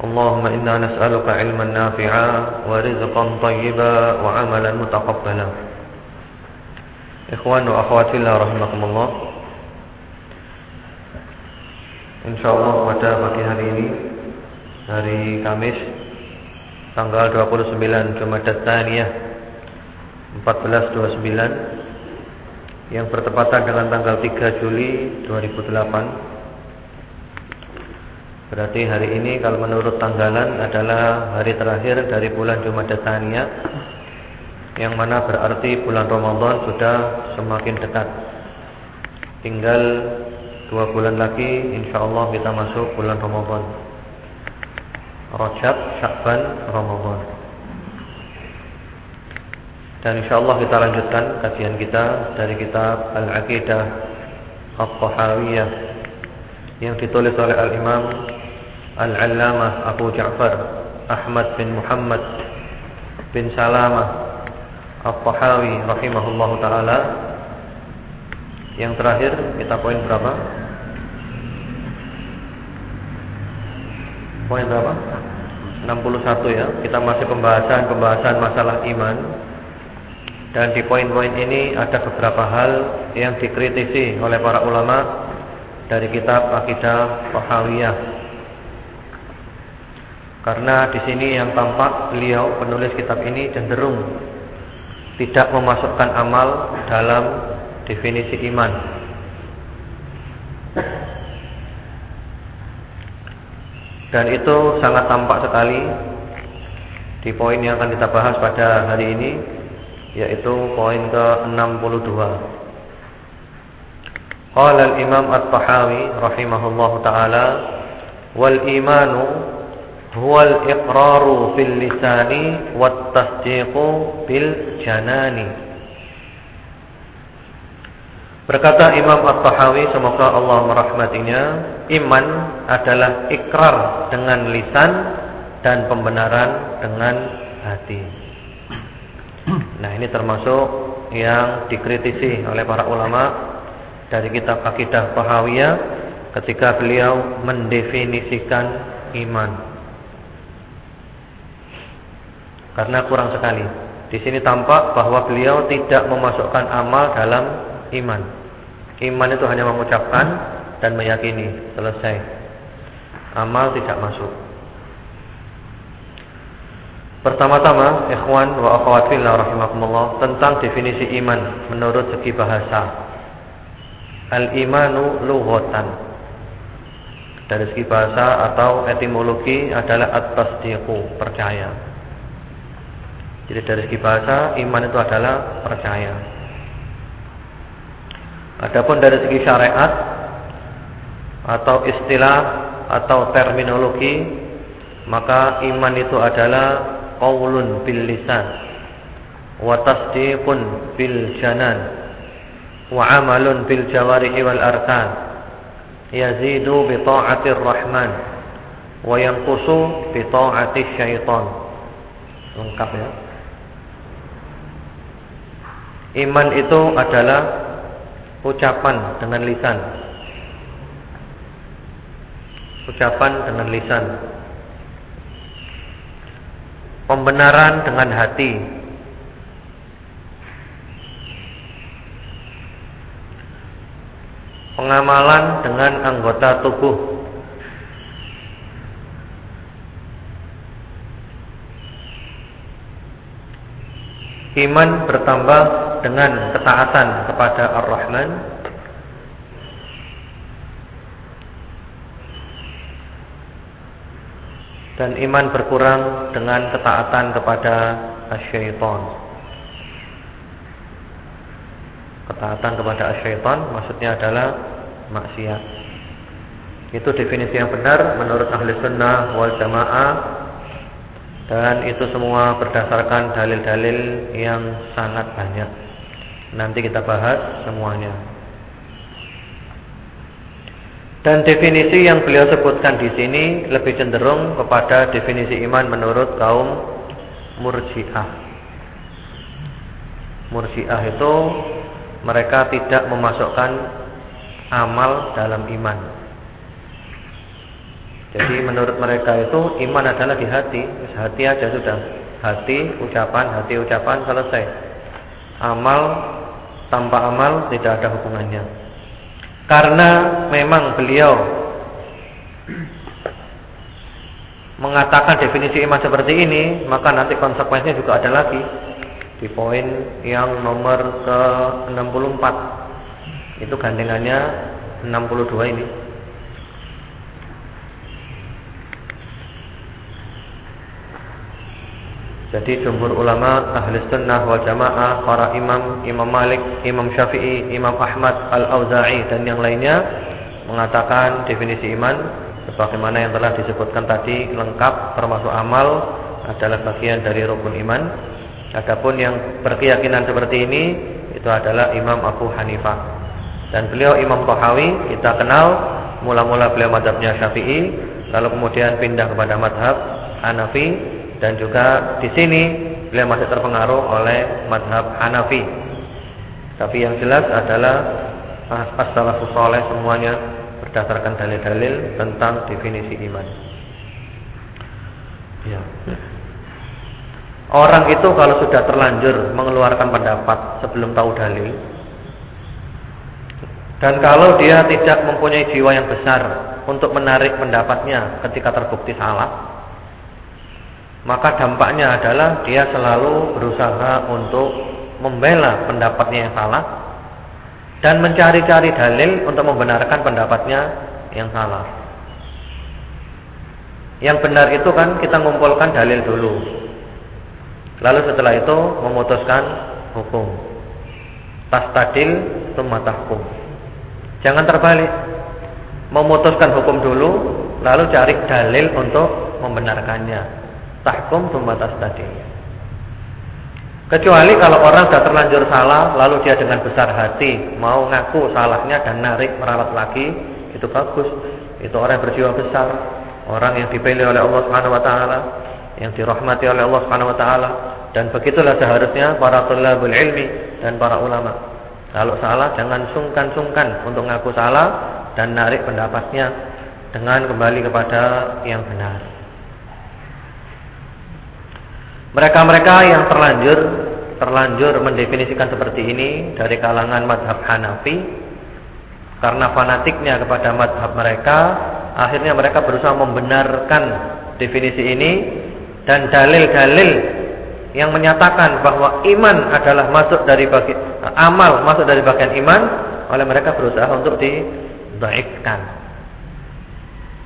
اللهم إنا نسألك علما نافعا ورزقا طيبا وعملا متقبلا إخوان وأخوات الله رحمكم الله InsyaAllah pada pagi hari ini Hari Kamis Tanggal 29 Jumadat Taniyah 1429 Yang bertepatan dengan tanggal 3 Juli 2008 Berarti hari ini kalau menurut tanggalan adalah hari terakhir dari bulan Jumadat Taniyah Yang mana berarti bulan Ramadan sudah semakin dekat. Tinggal Dua bulan lagi insya Allah kita masuk bulan Ramadan. Rajab, Syakban, Ramadan. Dan insya Allah kita lanjutkan kajian kita dari kitab Al-Aqidah Al-Tahawiyah Yang ditulis oleh Al-Imam Al-Allamah Abu Ja'far Ahmad bin Muhammad bin Salamah Al-Tahawi rahimahullah ta'ala yang terakhir kita poin berapa? Poin berapa? 61 ya. Kita masih pembahasan-pembahasan masalah iman. Dan di poin-poin ini ada beberapa hal yang dikritisi oleh para ulama dari kitab Akidah Tahawiyah. Karena di sini yang tampak beliau penulis kitab ini cenderung tidak memasukkan amal dalam definisi iman. Dan itu sangat tampak sekali di poin yang akan kita bahas pada hari ini yaitu poin ke-62. Qala al-Imam At-Tahawi rahimahullahu taala wal imanu huwa al-iqraru fil lisani wat tasdiqu bil janani. Berkata Imam At-Tahawi semoga Allah merahmatinya, iman adalah ikrar dengan lisan dan pembenaran dengan hati. Nah, ini termasuk yang dikritisi oleh para ulama dari kitab Akidah Tahawiyah ketika beliau mendefinisikan iman. Karena kurang sekali. Di sini tampak bahwa beliau tidak memasukkan amal dalam iman. Iman itu hanya mengucapkan dan meyakini, selesai. Amal tidak masuk. Pertama-tama, ikhwan wa akhwat fillah rahimakumullah, tentang definisi iman menurut segi bahasa. Al-imanu lughatan. Dari segi bahasa atau etimologi adalah at-tasdiqu, percaya. Jadi dari segi bahasa, iman itu adalah percaya. Adapun dari segi syariat atau istilah atau terminologi maka iman itu adalah qaulun bil lisan wa tasdiqun bil janan wa amalun bil jawarihi wal arkan. Yazidu bi ta'atir rahman wa yanqusu bi ta'atis syaitan. Lengkap ya Iman itu adalah ucapan dengan lisan. Ucapan dengan lisan. Pembenaran dengan hati. Pengamalan dengan anggota tubuh. Iman bertambah dengan ketaatan kepada Ar-Rahman dan iman berkurang dengan ketaatan kepada asyaiton. Ketaatan kepada asyaiton maksudnya adalah maksiat. Itu definisi yang benar menurut ahli sunnah wal jamaah dan itu semua berdasarkan dalil-dalil yang sangat banyak. Nanti kita bahas semuanya. Dan definisi yang beliau sebutkan di sini lebih cenderung kepada definisi iman menurut kaum Murji'ah. Murji'ah itu mereka tidak memasukkan amal dalam iman. Jadi menurut mereka itu iman adalah di hati, hati aja sudah. Hati, ucapan, hati, ucapan selesai. Amal tanpa amal tidak ada hubungannya. Karena memang beliau mengatakan definisi iman seperti ini, maka nanti konsekuensinya juga ada lagi di poin yang nomor ke-64. Itu gandengannya 62 ini. Jadi jumhur ulama ahli sunnah wal jamaah para imam Imam Malik, Imam Syafi'i, Imam Ahmad Al-Auza'i dan yang lainnya mengatakan definisi iman sebagaimana yang telah disebutkan tadi lengkap termasuk amal adalah bagian dari rukun iman. Adapun yang berkeyakinan seperti ini itu adalah Imam Abu Hanifah. Dan beliau Imam Tahawi kita kenal mula-mula beliau madhabnya Syafi'i lalu kemudian pindah kepada madhab Hanafi dan juga di sini beliau masih terpengaruh oleh madhab Hanafi. Tapi yang jelas adalah as-salafus saleh semuanya berdasarkan dalil-dalil tentang definisi iman. Ya. Orang itu kalau sudah terlanjur mengeluarkan pendapat sebelum tahu dalil dan kalau dia tidak mempunyai jiwa yang besar untuk menarik pendapatnya ketika terbukti salah, maka dampaknya adalah dia selalu berusaha untuk membela pendapatnya yang salah dan mencari-cari dalil untuk membenarkan pendapatnya yang salah. Yang benar itu kan kita mengumpulkan dalil dulu. Lalu setelah itu memutuskan hukum. Tastadil tsumma tahkum. Jangan terbalik. Memutuskan hukum dulu lalu cari dalil untuk membenarkannya tahkum tumbatas tadi. Kecuali kalau orang sudah terlanjur salah, lalu dia dengan besar hati mau ngaku salahnya dan narik meralat lagi, itu bagus. Itu orang yang berjiwa besar, orang yang dipilih oleh Allah Subhanahu wa taala, yang dirahmati oleh Allah Subhanahu wa taala. Dan begitulah seharusnya para tulabul ilmi dan para ulama. Kalau salah jangan sungkan-sungkan untuk ngaku salah dan narik pendapatnya dengan kembali kepada yang benar. Mereka-mereka yang terlanjur terlanjur mendefinisikan seperti ini dari kalangan madhab Hanafi karena fanatiknya kepada madhab mereka akhirnya mereka berusaha membenarkan definisi ini dan dalil-dalil yang menyatakan bahwa iman adalah masuk dari bagi amal masuk dari bagian iman oleh mereka berusaha untuk dibaikkan.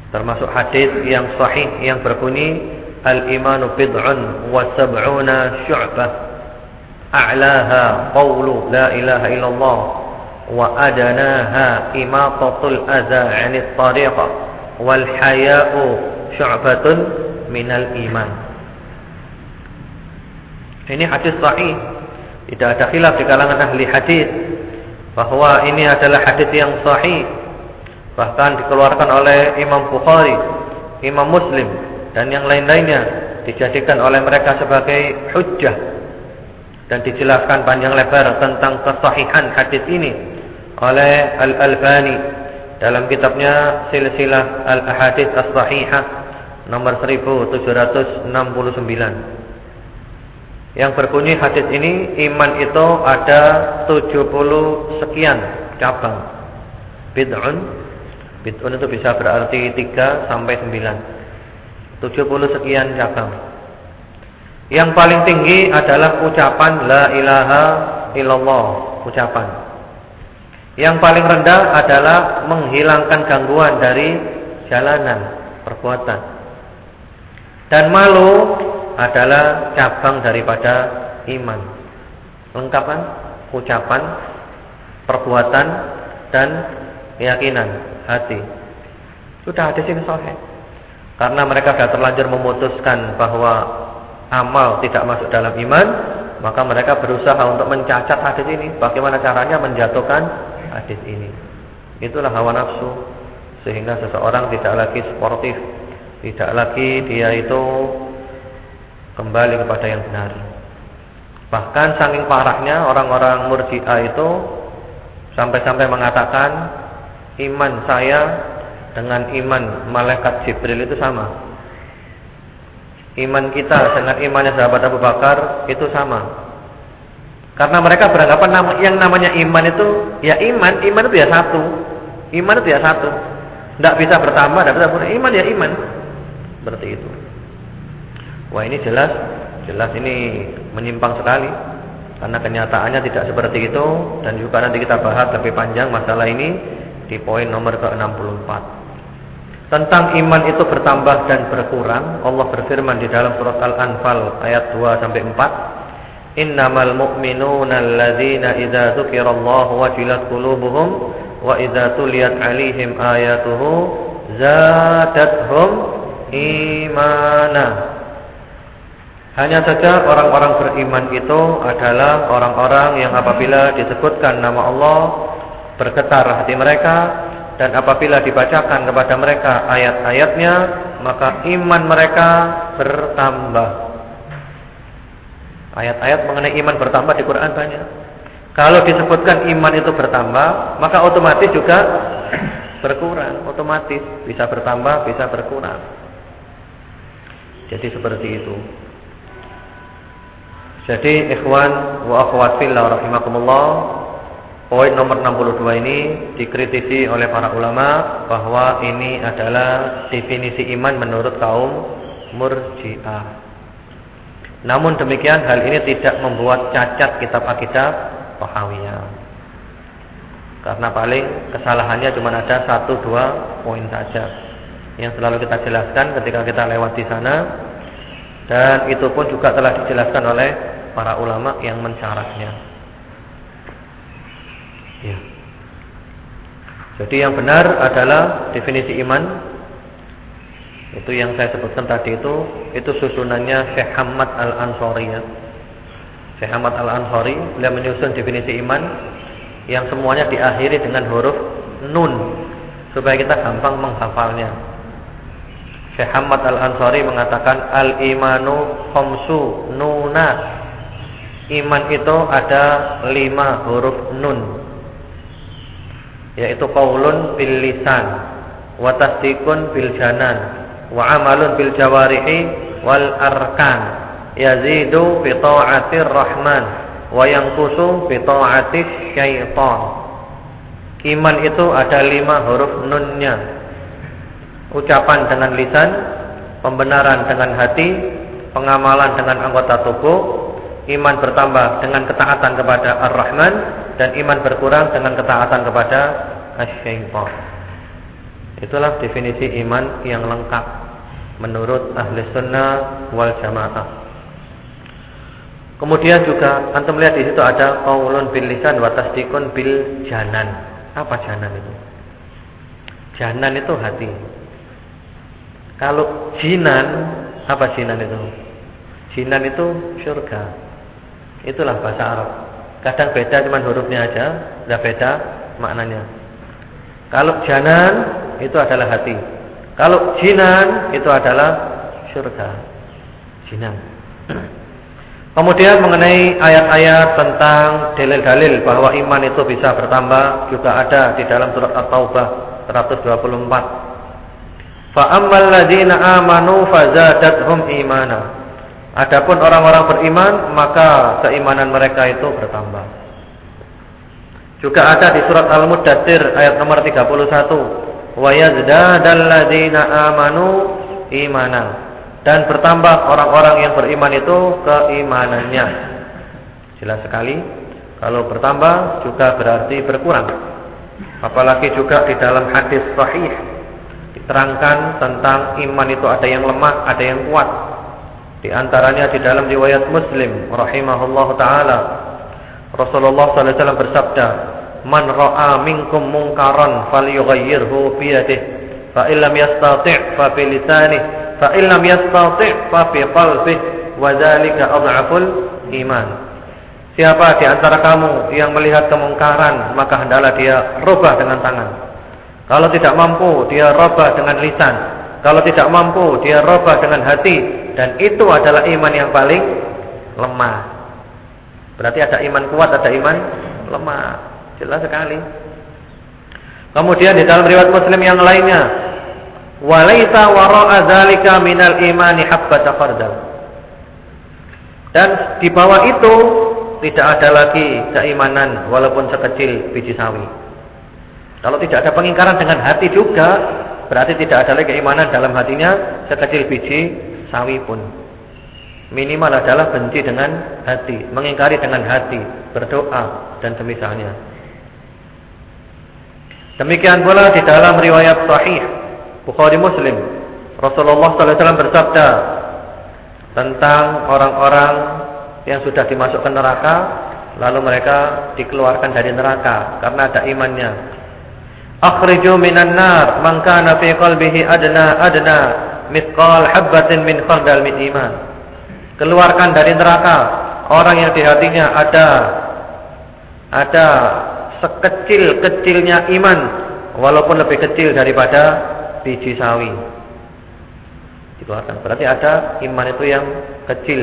Termasuk hadis yang sahih yang berbunyi الإيمان بضع وسبعون شعبة أعلاها قول لا إله إلا الله وأدناها إماطة الأذى عن الطريق والحياء شعبة من الإيمان Ini hadis sahih. Tidak ada khilaf di kalangan ahli hadis bahwa ini adalah hadis yang sahih. Bahkan dikeluarkan oleh Imam Bukhari, Imam Muslim dan yang lain-lainnya dijadikan oleh mereka sebagai hujjah dan dijelaskan panjang lebar tentang kesahihan hadis ini oleh Al-Albani dalam kitabnya Silsilah Al-Ahadits As-Sahihah nomor 1769 yang berbunyi hadis ini iman itu ada 70 sekian cabang. Bid'un. Bid'un itu bisa berarti 3 sampai 9 70 sekian cabang. Yang paling tinggi adalah ucapan la ilaha illallah, ucapan. Yang paling rendah adalah menghilangkan gangguan dari jalanan, perbuatan. Dan malu adalah cabang daripada iman. Lengkap kan? Ucapan, perbuatan dan keyakinan hati. Sudah ada sini sahih. Karena mereka sudah terlanjur memutuskan bahwa amal tidak masuk dalam iman, maka mereka berusaha untuk mencacat hadis ini. Bagaimana caranya menjatuhkan hadis ini? Itulah hawa nafsu sehingga seseorang tidak lagi sportif, tidak lagi dia itu kembali kepada yang benar. Bahkan saking parahnya orang-orang Murji'ah itu sampai-sampai mengatakan iman saya dengan iman malaikat Jibril itu sama. Iman kita dengan imannya sahabat Abu Bakar itu sama. Karena mereka beranggapan yang namanya iman itu ya iman, iman itu ya satu. Iman itu ya satu. Tidak bisa bertambah, tidak bisa bertambah. Iman ya iman. Seperti itu. Wah ini jelas, jelas ini menyimpang sekali. Karena kenyataannya tidak seperti itu dan juga nanti kita bahas lebih panjang masalah ini di poin nomor ke-64. Tentang iman itu bertambah dan berkurang, Allah berfirman di dalam surat Al-Anfal ayat 2 sampai 4, "Innamal mu'minuna alladzina idza dzukirallahu wajilat qulubuhum wa idza tuliyat 'alaihim ayatuhu zadatuhum imana." Hanya saja orang-orang beriman itu adalah orang-orang yang apabila disebutkan nama Allah bergetar hati mereka dan apabila dibacakan kepada mereka ayat-ayatnya maka iman mereka bertambah. Ayat-ayat mengenai iman bertambah di Quran banyak. Kalau disebutkan iman itu bertambah, maka otomatis juga berkurang, otomatis bisa bertambah, bisa berkurang. Jadi seperti itu. Jadi ikhwan wa akhwat fillah rahimakumullah Poin nomor 62 ini dikritisi oleh para ulama bahwa ini adalah definisi iman menurut kaum Murji'ah. Namun demikian hal ini tidak membuat cacat kitab akidah Tahawiyah. Karena paling kesalahannya cuma ada satu dua poin saja yang selalu kita jelaskan ketika kita lewat di sana dan itu pun juga telah dijelaskan oleh para ulama yang mencarahnya. Ya. Jadi yang benar adalah definisi iman itu yang saya sebutkan tadi itu itu susunannya Syekh Hamad Al-Ansari ya. Syekh Hamad Al-Ansari beliau menyusun definisi iman yang semuanya diakhiri dengan huruf nun supaya kita gampang menghafalnya. Syekh Hamad Al-Ansari mengatakan al-imanu khamsu nunat. Iman itu ada lima huruf nun yaitu qaulun bil lisan wa tasdiqun bil janan wa amalun bil jawarihi wal arkan yazidu bi ta'atir rahman wa yanqusu bi ta'atis syaitan. Iman itu ada lima huruf nunnya. Ucapan dengan lisan pembenaran dengan hati pengamalan dengan anggota tubuh iman bertambah dengan ketaatan kepada Ar-Rahman dan iman berkurang dengan ketaatan kepada asyaitan. Itulah definisi iman yang lengkap menurut ahli sunnah wal jamaah. Kemudian juga antum lihat di situ ada qaulun bil lisan wa tasdiqun bil janan. Apa janan itu? Janan itu hati. Kalau jinan, apa jinan itu? Jinan itu surga. Itulah bahasa Arab. Kadang beda cuma hurufnya aja, tidak beda maknanya. Kalau janan itu adalah hati. Kalau jinan itu adalah surga. Jinan. Kemudian mengenai ayat-ayat tentang dalil-dalil bahwa iman itu bisa bertambah juga ada di dalam surat At-Taubah 124. Fa ammal ladzina amanu fazadathum imana. Adapun orang-orang beriman maka keimanan mereka itu bertambah. Juga ada di surat Al-Muddatsir ayat nomor 31, "Wa yazdadal amanu imana." dan bertambah orang-orang yang beriman itu keimanannya. Jelas sekali kalau bertambah juga berarti berkurang. Apalagi juga di dalam hadis sahih diterangkan tentang iman itu ada yang lemah, ada yang kuat. Di antaranya di dalam riwayat Muslim rahimahullahu taala Rasulullah sallallahu alaihi wasallam bersabda, "Man ra'a minkum munkaran falyughayyirhu bi yadihi, fa illam yastati' fa bi lisanihi, fa illam yastati' fa fi qalbihi wa dzalika adhaful iman. Siapa di antara kamu yang melihat kemungkaran, maka hendaklah dia rubah dengan tangan. Kalau tidak mampu, dia rubah dengan lisan. Kalau tidak mampu, dia rubah dengan hati dan itu adalah iman yang paling lemah. Berarti ada iman kuat, ada iman lemah. Jelas sekali. Kemudian di dalam riwayat Muslim yang lainnya, Walaita wara'a dzalika minal imani habbata khardal. Dan di bawah itu tidak ada lagi keimanan walaupun sekecil biji sawi. Kalau tidak ada pengingkaran dengan hati juga, berarti tidak ada lagi keimanan dalam hatinya sekecil biji sawi pun. Minimal adalah benci dengan hati, mengingkari dengan hati, berdoa dan semisalnya. Demikian pula di dalam riwayat sahih Bukhari Muslim Rasulullah SAW bersabda tentang orang-orang yang sudah dimasukkan neraka lalu mereka dikeluarkan dari neraka karena ada imannya. Akhriju minan nar man kana fi qalbihi adna adna mithqal habatin min khardal min. Keluarkan dari neraka orang yang di hatinya ada ada sekecil-kecilnya iman walaupun lebih kecil daripada biji sawi. Dikeluarkan. Berarti ada iman itu yang kecil,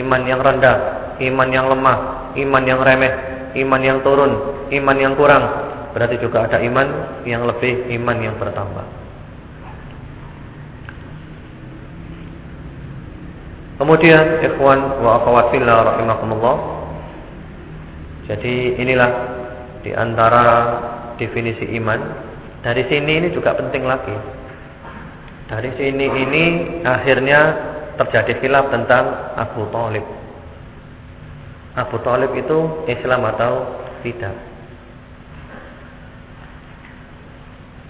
iman yang rendah, iman yang lemah, iman yang remeh, iman yang turun, iman yang kurang. Berarti juga ada iman yang lebih, iman yang bertambah. Kemudian ikhwan wa akhwat fillah rahimakumullah. Jadi inilah di antara definisi iman dari sini ini juga penting lagi. Dari sini ini akhirnya terjadi khilaf tentang Abu Talib. Abu Talib itu Islam atau tidak?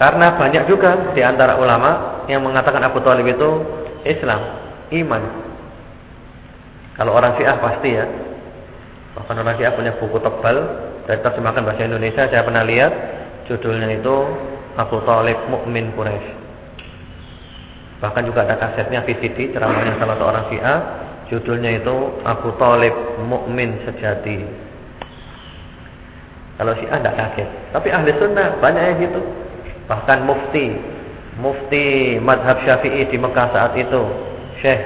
Karena banyak juga di antara ulama yang mengatakan Abu Talib itu Islam, iman. Kalau orang Syiah pasti ya. Bahkan orang Syiah punya buku tebal dan terjemahkan bahasa Indonesia saya pernah lihat judulnya itu Abu Talib Mukmin Quraisy. Bahkan juga ada kasetnya VCD ceramahnya salah seorang Syiah, judulnya itu Abu Talib Mukmin Sejati. Kalau Syiah tidak kaget, tapi ahli sunnah banyak yang gitu. Bahkan mufti, mufti madhab Syafi'i di Mekah saat itu, Syekh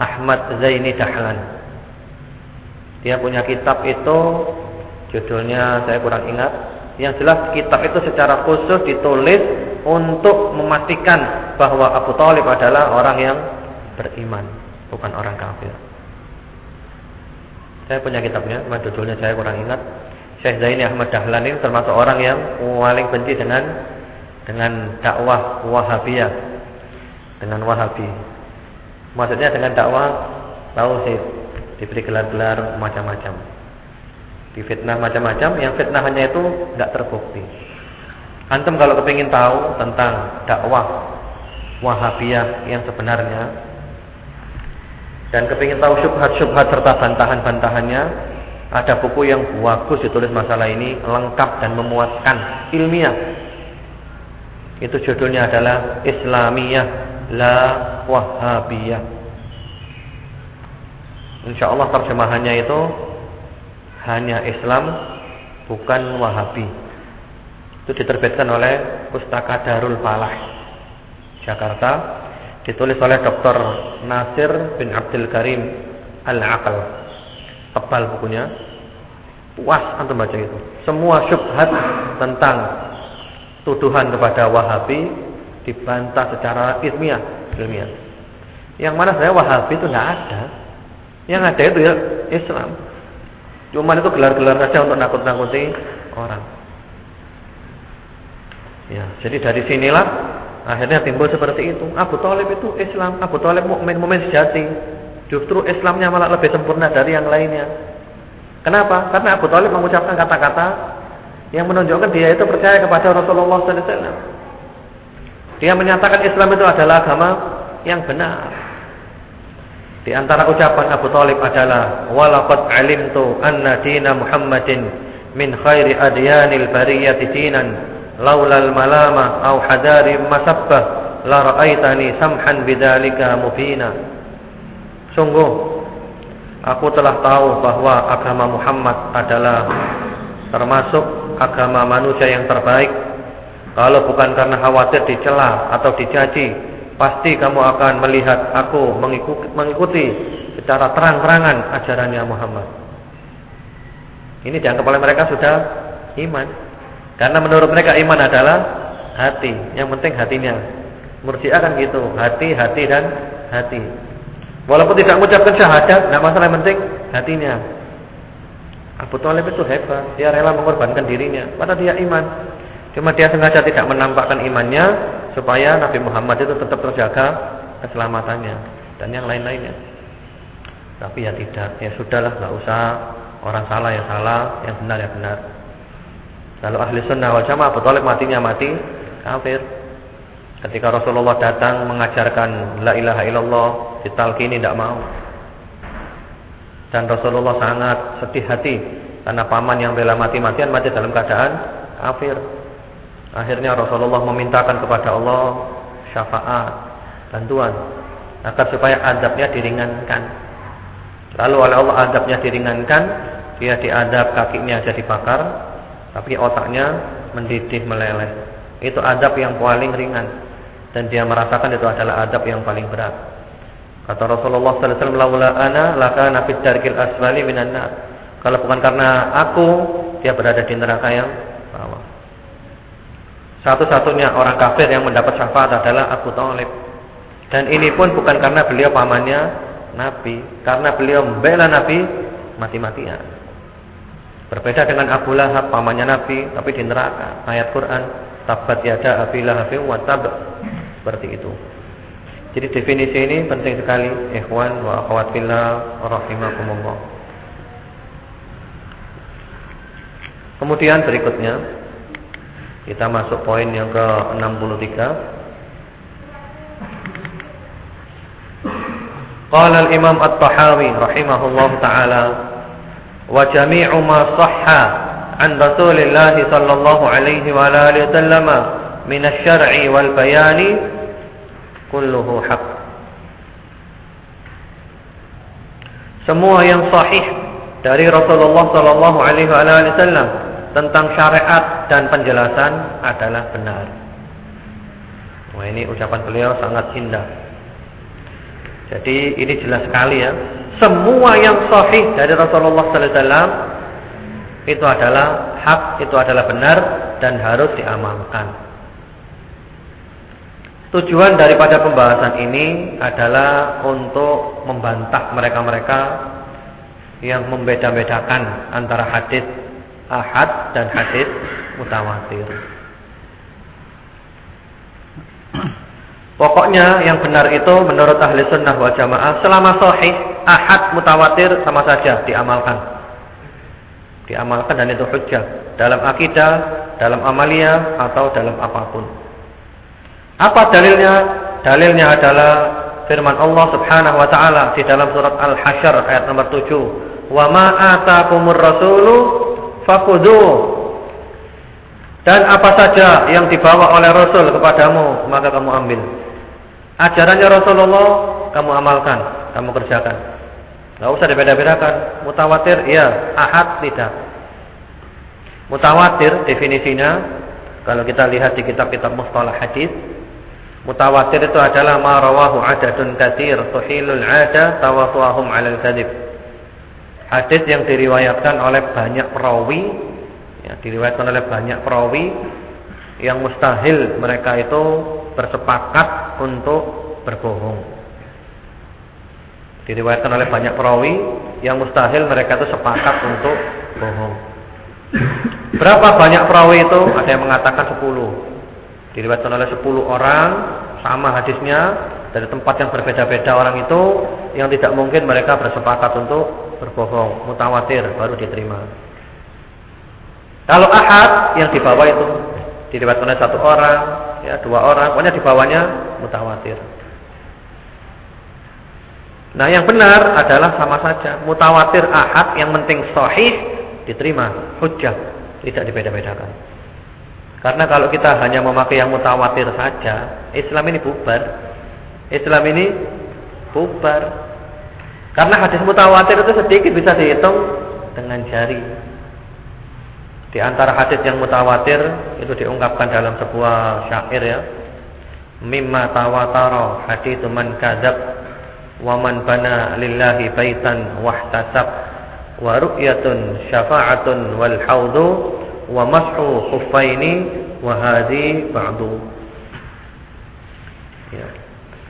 Ahmad Zaini Dahlan. Dia punya kitab itu, judulnya saya kurang ingat, yang jelas kitab itu secara khusus ditulis untuk memastikan bahwa Abu Talib adalah orang yang beriman, bukan orang kafir. Saya punya kitabnya, cuma judulnya saya kurang ingat. Syekh Zaini Ahmad Dahlan ini termasuk orang yang paling benci dengan dengan dakwah Wahabiyah, dengan Wahabi. Maksudnya dengan dakwah tauhid, diberi gelar-gelar macam-macam difitnah macam-macam yang fitnahannya itu nggak terbukti. Antum kalau kepingin tahu tentang dakwah Wahabiyah yang sebenarnya dan kepingin tahu syubhat-syubhat serta bantahan-bantahannya, ada buku yang bagus ditulis masalah ini lengkap dan memuaskan ilmiah. Itu judulnya adalah Islamiyah la Wahabiyah. Insya Allah terjemahannya itu hanya Islam bukan Wahabi. Itu diterbitkan oleh Pustaka Darul Falah Jakarta, ditulis oleh Dr. Nasir bin Abdul Karim Al-Aqal. Tebal bukunya. Puas antum baca itu. Semua syubhat tentang tuduhan kepada Wahabi dibantah secara ilmiah, ilmiah. Yang mana saya Wahabi itu tidak ada. Yang ada itu ya Islam. Cuma itu gelar-gelar saja untuk nakut-nakuti orang. Ya, jadi dari sinilah Akhirnya timbul seperti itu. Abu Talib itu Islam, Abu Talib mukmin, mukmin sejati. Justru Islamnya malah lebih sempurna dari yang lainnya. Kenapa? Karena Abu Talib mengucapkan kata-kata yang menunjukkan dia itu percaya kepada Rasulullah SAW. Dia menyatakan Islam itu adalah agama yang benar. Di antara ucapan Abu Talib adalah walaqad alimtu anna dina Muhammadin min khairi adyanil bariyati dinan laulal malama au hadari masabbah la ra'aitani samhan bidzalika mubina sungguh aku telah tahu bahwa agama Muhammad adalah termasuk agama manusia yang terbaik kalau bukan karena khawatir dicela atau dicaci pasti kamu akan melihat aku mengikuti secara terang-terangan ajarannya Muhammad ini dianggap oleh mereka sudah iman karena menurut mereka iman adalah hati. Yang penting hatinya. Murji'ah kan gitu, hati, hati dan hati. Walaupun tidak mengucapkan syahadat, tidak masalah yang penting hatinya. Abu Talib itu hebat, dia rela mengorbankan dirinya, padahal dia iman. Cuma dia sengaja tidak menampakkan imannya supaya Nabi Muhammad itu tetap terjaga keselamatannya dan yang lain-lainnya. Tapi ya tidak, ya sudahlah, nggak usah orang salah ya salah, yang benar ya benar. Lalu ahli sunnah wal jamaah Abu Talib matinya mati kafir. Ketika Rasulullah datang mengajarkan la ilaha illallah, ditalkini tidak mau. Dan Rasulullah sangat sedih hati karena paman yang bela mati-matian mati dalam keadaan kafir. Akhirnya Rasulullah memintakan kepada Allah syafaat, bantuan agar supaya adabnya diringankan. Lalu oleh Allah adabnya diringankan, dia diadab kakinya jadi dibakar, tapi otaknya mendidih meleleh. Itu adab yang paling ringan dan dia merasakan itu adalah adab yang paling berat. Kata Rasulullah sallallahu alaihi wasallam, "Laula ana lakana fid darkil asfali minan nar." Kalau bukan karena aku, dia berada di neraka yang bawah. Satu-satunya orang kafir yang mendapat syafaat adalah Abu Thalib. Dan ini pun bukan karena beliau pamannya Nabi, karena beliau membela Nabi mati-matian. Berbeda dengan Abu Lahab pamannya Nabi tapi di neraka. Ayat Quran tabat yada Abi Lahab wa tab. Seperti itu. Jadi definisi ini penting sekali Ikhwan wa akhwat fillah Kemudian berikutnya Kita masuk poin yang ke 63 Qala al-imam at-tahawi Rahimahullah ta'ala Wa jami'u ma sahha An Rasulillah sallallahu alaihi wa alaihi wa sallam Min al-syar'i wal-bayani kulluhu haq. Semua yang sahih dari Rasulullah sallallahu alaihi wasallam tentang syariat dan penjelasan adalah benar. Wah, ini ucapan beliau sangat indah. Jadi ini jelas sekali ya. Semua yang sahih dari Rasulullah sallallahu alaihi wasallam itu adalah hak, itu adalah benar dan harus diamalkan. Tujuan daripada pembahasan ini adalah untuk membantah mereka-mereka yang membeda-bedakan antara hadis ahad dan hadis mutawatir. Pokoknya yang benar itu menurut ahli sunnah wal jamaah selama sahih ahad mutawatir sama saja diamalkan. Diamalkan dan itu hujjah dalam akidah, dalam amalia atau dalam apa pun. Apa dalilnya? Dalilnya adalah firman Allah Subhanahu wa taala di dalam surat Al-Hasyr ayat nomor 7. Wa ma atakumur rasulu fakhuduh. Dan apa saja yang dibawa oleh Rasul kepadamu, maka kamu ambil. Ajarannya Rasulullah kamu amalkan, kamu kerjakan. Enggak usah dibeda-bedakan. Mutawatir ya, ahad tidak. Mutawatir definisinya kalau kita lihat di kitab-kitab mustalah hadis, mutawatir itu adalah ma rawahu adadun katsir tuhilul 'ada tawatuhum 'alal kadzib. Hadis yang diriwayatkan oleh banyak perawi, ya, diriwayatkan oleh banyak perawi yang mustahil mereka itu bersepakat untuk berbohong. Diriwayatkan oleh banyak perawi yang mustahil mereka itu sepakat untuk bohong. Berapa banyak perawi itu? Ada yang mengatakan 10. Diriwayatkan oleh 10 orang, sama hadisnya dari tempat yang berbeda-beda orang itu yang tidak mungkin mereka bersepakat untuk berbohong, mutawatir baru diterima. Kalau ahad yang dibawa itu diriwayatkan oleh satu orang, ya dua orang, pokoknya dibawanya mutawatir. Nah, yang benar adalah sama saja mutawatir ahad yang penting sahih diterima, hujjah, tidak dibeda-bedakan. Karena kalau kita hanya memakai yang mutawatir saja, Islam ini bubar. Islam ini bubar. Karena hadis mutawatir itu sedikit bisa dihitung dengan jari. Di antara hadis yang mutawatir itu diungkapkan dalam sebuah syair ya. Mimma tawatara haditsu man kadzab wa man bana lillahi baitan wahtasab wa ru'yatun syafa'atun wal haudu wa mashu khuffaini wa hadhi ba'du ya.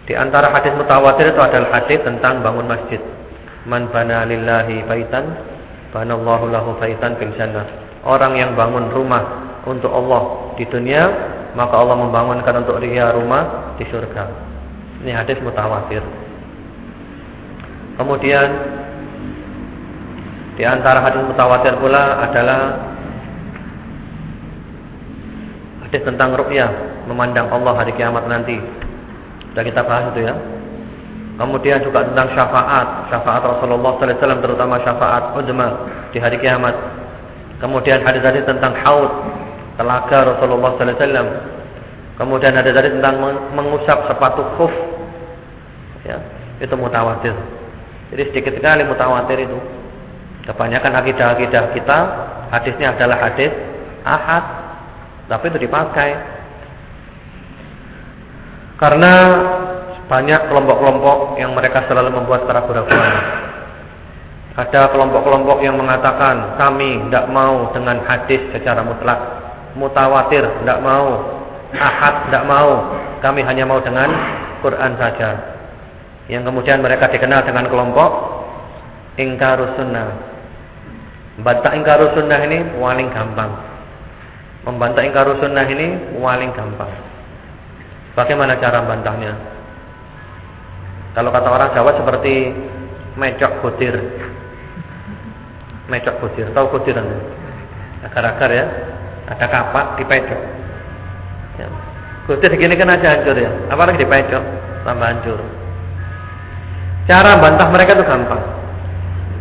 Di antara hadis mutawatir itu adalah hadis tentang bangun masjid. Man bana lillahi baitan banallahu lahu baitan fil jannah. Orang yang bangun rumah untuk Allah di dunia, maka Allah membangunkan untuk dia rumah di surga. Ini hadis mutawatir. Kemudian di antara hadis mutawatir pula adalah hadis tentang ru'yah, memandang Allah hari kiamat nanti. Sudah kita bahas itu ya. Kemudian juga tentang syafaat, syafaat Rasulullah sallallahu alaihi wasallam terutama syafaat uzma di hari kiamat. Kemudian hadis-hadis tentang haud, telaga Rasulullah sallallahu alaihi wasallam. Kemudian ada hadis tentang mengusap sepatu khuf. Ya, itu mutawatir. Jadi sedikit sekali mutawatir itu. Kebanyakan akidah-akidah kita hadisnya adalah hadis ahad, tapi itu dipakai. Karena banyak kelompok-kelompok yang mereka selalu membuat keraguan-keraguan. Ada kelompok-kelompok yang mengatakan kami tidak mau dengan hadis secara mutlak, mutawatir tidak mau, ahad tidak mau, kami hanya mau dengan Quran saja yang kemudian mereka dikenal dengan kelompok ingkarus sunnah. Membantah ingkarus sunnah ini paling gampang. Membantah ingkarus sunnah ini paling gampang. Bagaimana cara membantahnya? Kalau kata orang Jawa seperti mecok butir. Mecok butir, tahu butir Agar-agar ya, ada kapak dipecok. Ya. Butir segini kan aja hancur ya, apalagi dipecok tambah hancur. Cara bantah mereka itu gampang.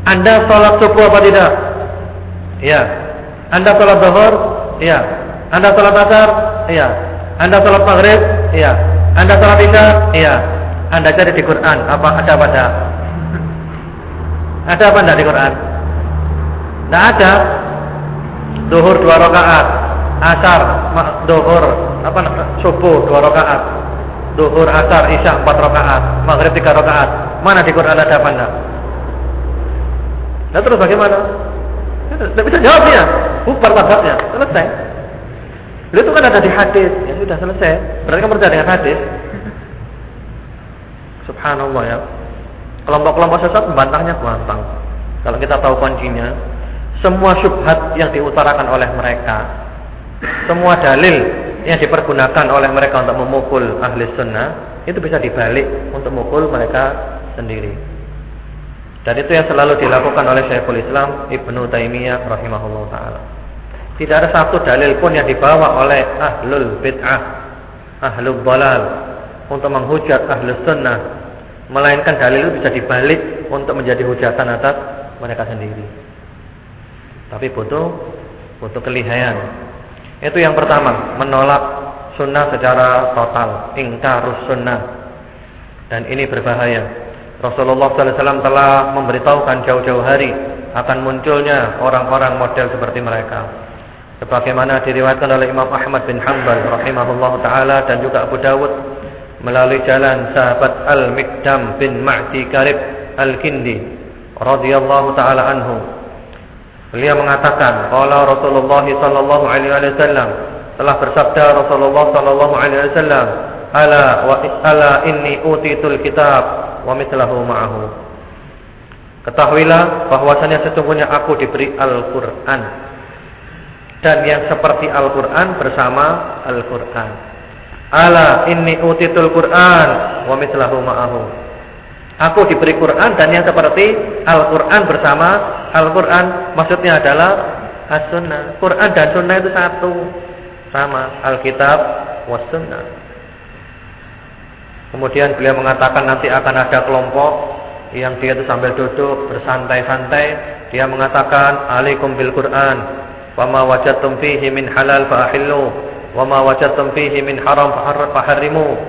Anda sholat subuh apa tidak? Iya. Anda sholat zuhur? Iya. Anda sholat asar? Iya. Anda sholat maghrib? Iya. Anda sholat isya? Iya. Anda cari di Quran apa ada apa ada? Ada apa enggak di Quran? Tidak ada. Duhur dua rakaat, asar, duhur apa subuh dua rakaat, duhur asar isya empat rakaat, maghrib tiga rakaat. Mana di Quran ada apa enggak? Nah terus bagaimana? Tidak bisa jawab dia. Bubar mazhabnya. Selesai. Itu kan ada di hadis. Ya sudah selesai. Berarti kamu percaya dengan hadis. Subhanallah ya. Kelompok-kelompok sesat membantahnya gampang. Kalau kita tahu kuncinya, semua syubhat yang diutarakan oleh mereka, semua dalil yang dipergunakan oleh mereka untuk memukul ahli sunnah, itu bisa dibalik untuk memukul mereka sendiri. Dan itu yang selalu dilakukan oleh Syekhul Islam Ibnu Taimiyah rahimahullah taala. Tidak ada satu dalil pun yang dibawa oleh ahlul bid'ah, ahlul balal untuk menghujat ahlus sunnah, melainkan dalil itu bisa dibalik untuk menjadi hujatan atas mereka sendiri. Tapi butuh butuh kelihayan. Itu yang pertama, menolak sunnah secara total, ingkarus sunnah. Dan ini berbahaya. Rasulullah SAW telah memberitahukan jauh-jauh hari akan munculnya orang-orang model seperti mereka. Sebagaimana diriwayatkan oleh Imam Ahmad bin Hanbal rahimahullah taala dan juga Abu Dawud melalui jalan sahabat Al-Mikdam bin Ma'di Karib Al-Kindi radhiyallahu taala anhu. Beliau mengatakan, qala Rasulullah sallallahu alaihi wasallam telah bersabda Rasulullah sallallahu alaihi wasallam, "Ala wa ala inni utitul kitab wa mithlahu ma'ahu. Ketahuilah bahwasanya sesungguhnya aku diberi Al-Qur'an dan yang seperti Al-Qur'an bersama Al-Qur'an. Ala inni utitul Quran wa mithlahu ma'ahu. Aku diberi Quran dan yang seperti Al-Quran bersama Al-Quran maksudnya adalah As-Sunnah. Quran dan Sunnah itu satu, sama Alkitab was Sunnah. Kemudian beliau mengatakan nanti akan ada kelompok yang dia itu sambil duduk bersantai-santai, dia mengatakan alaikum bil Quran, wa ma wajadtum fihi min halal fa ahillu, wa ma wajadtum fihi min haram fa harrimu.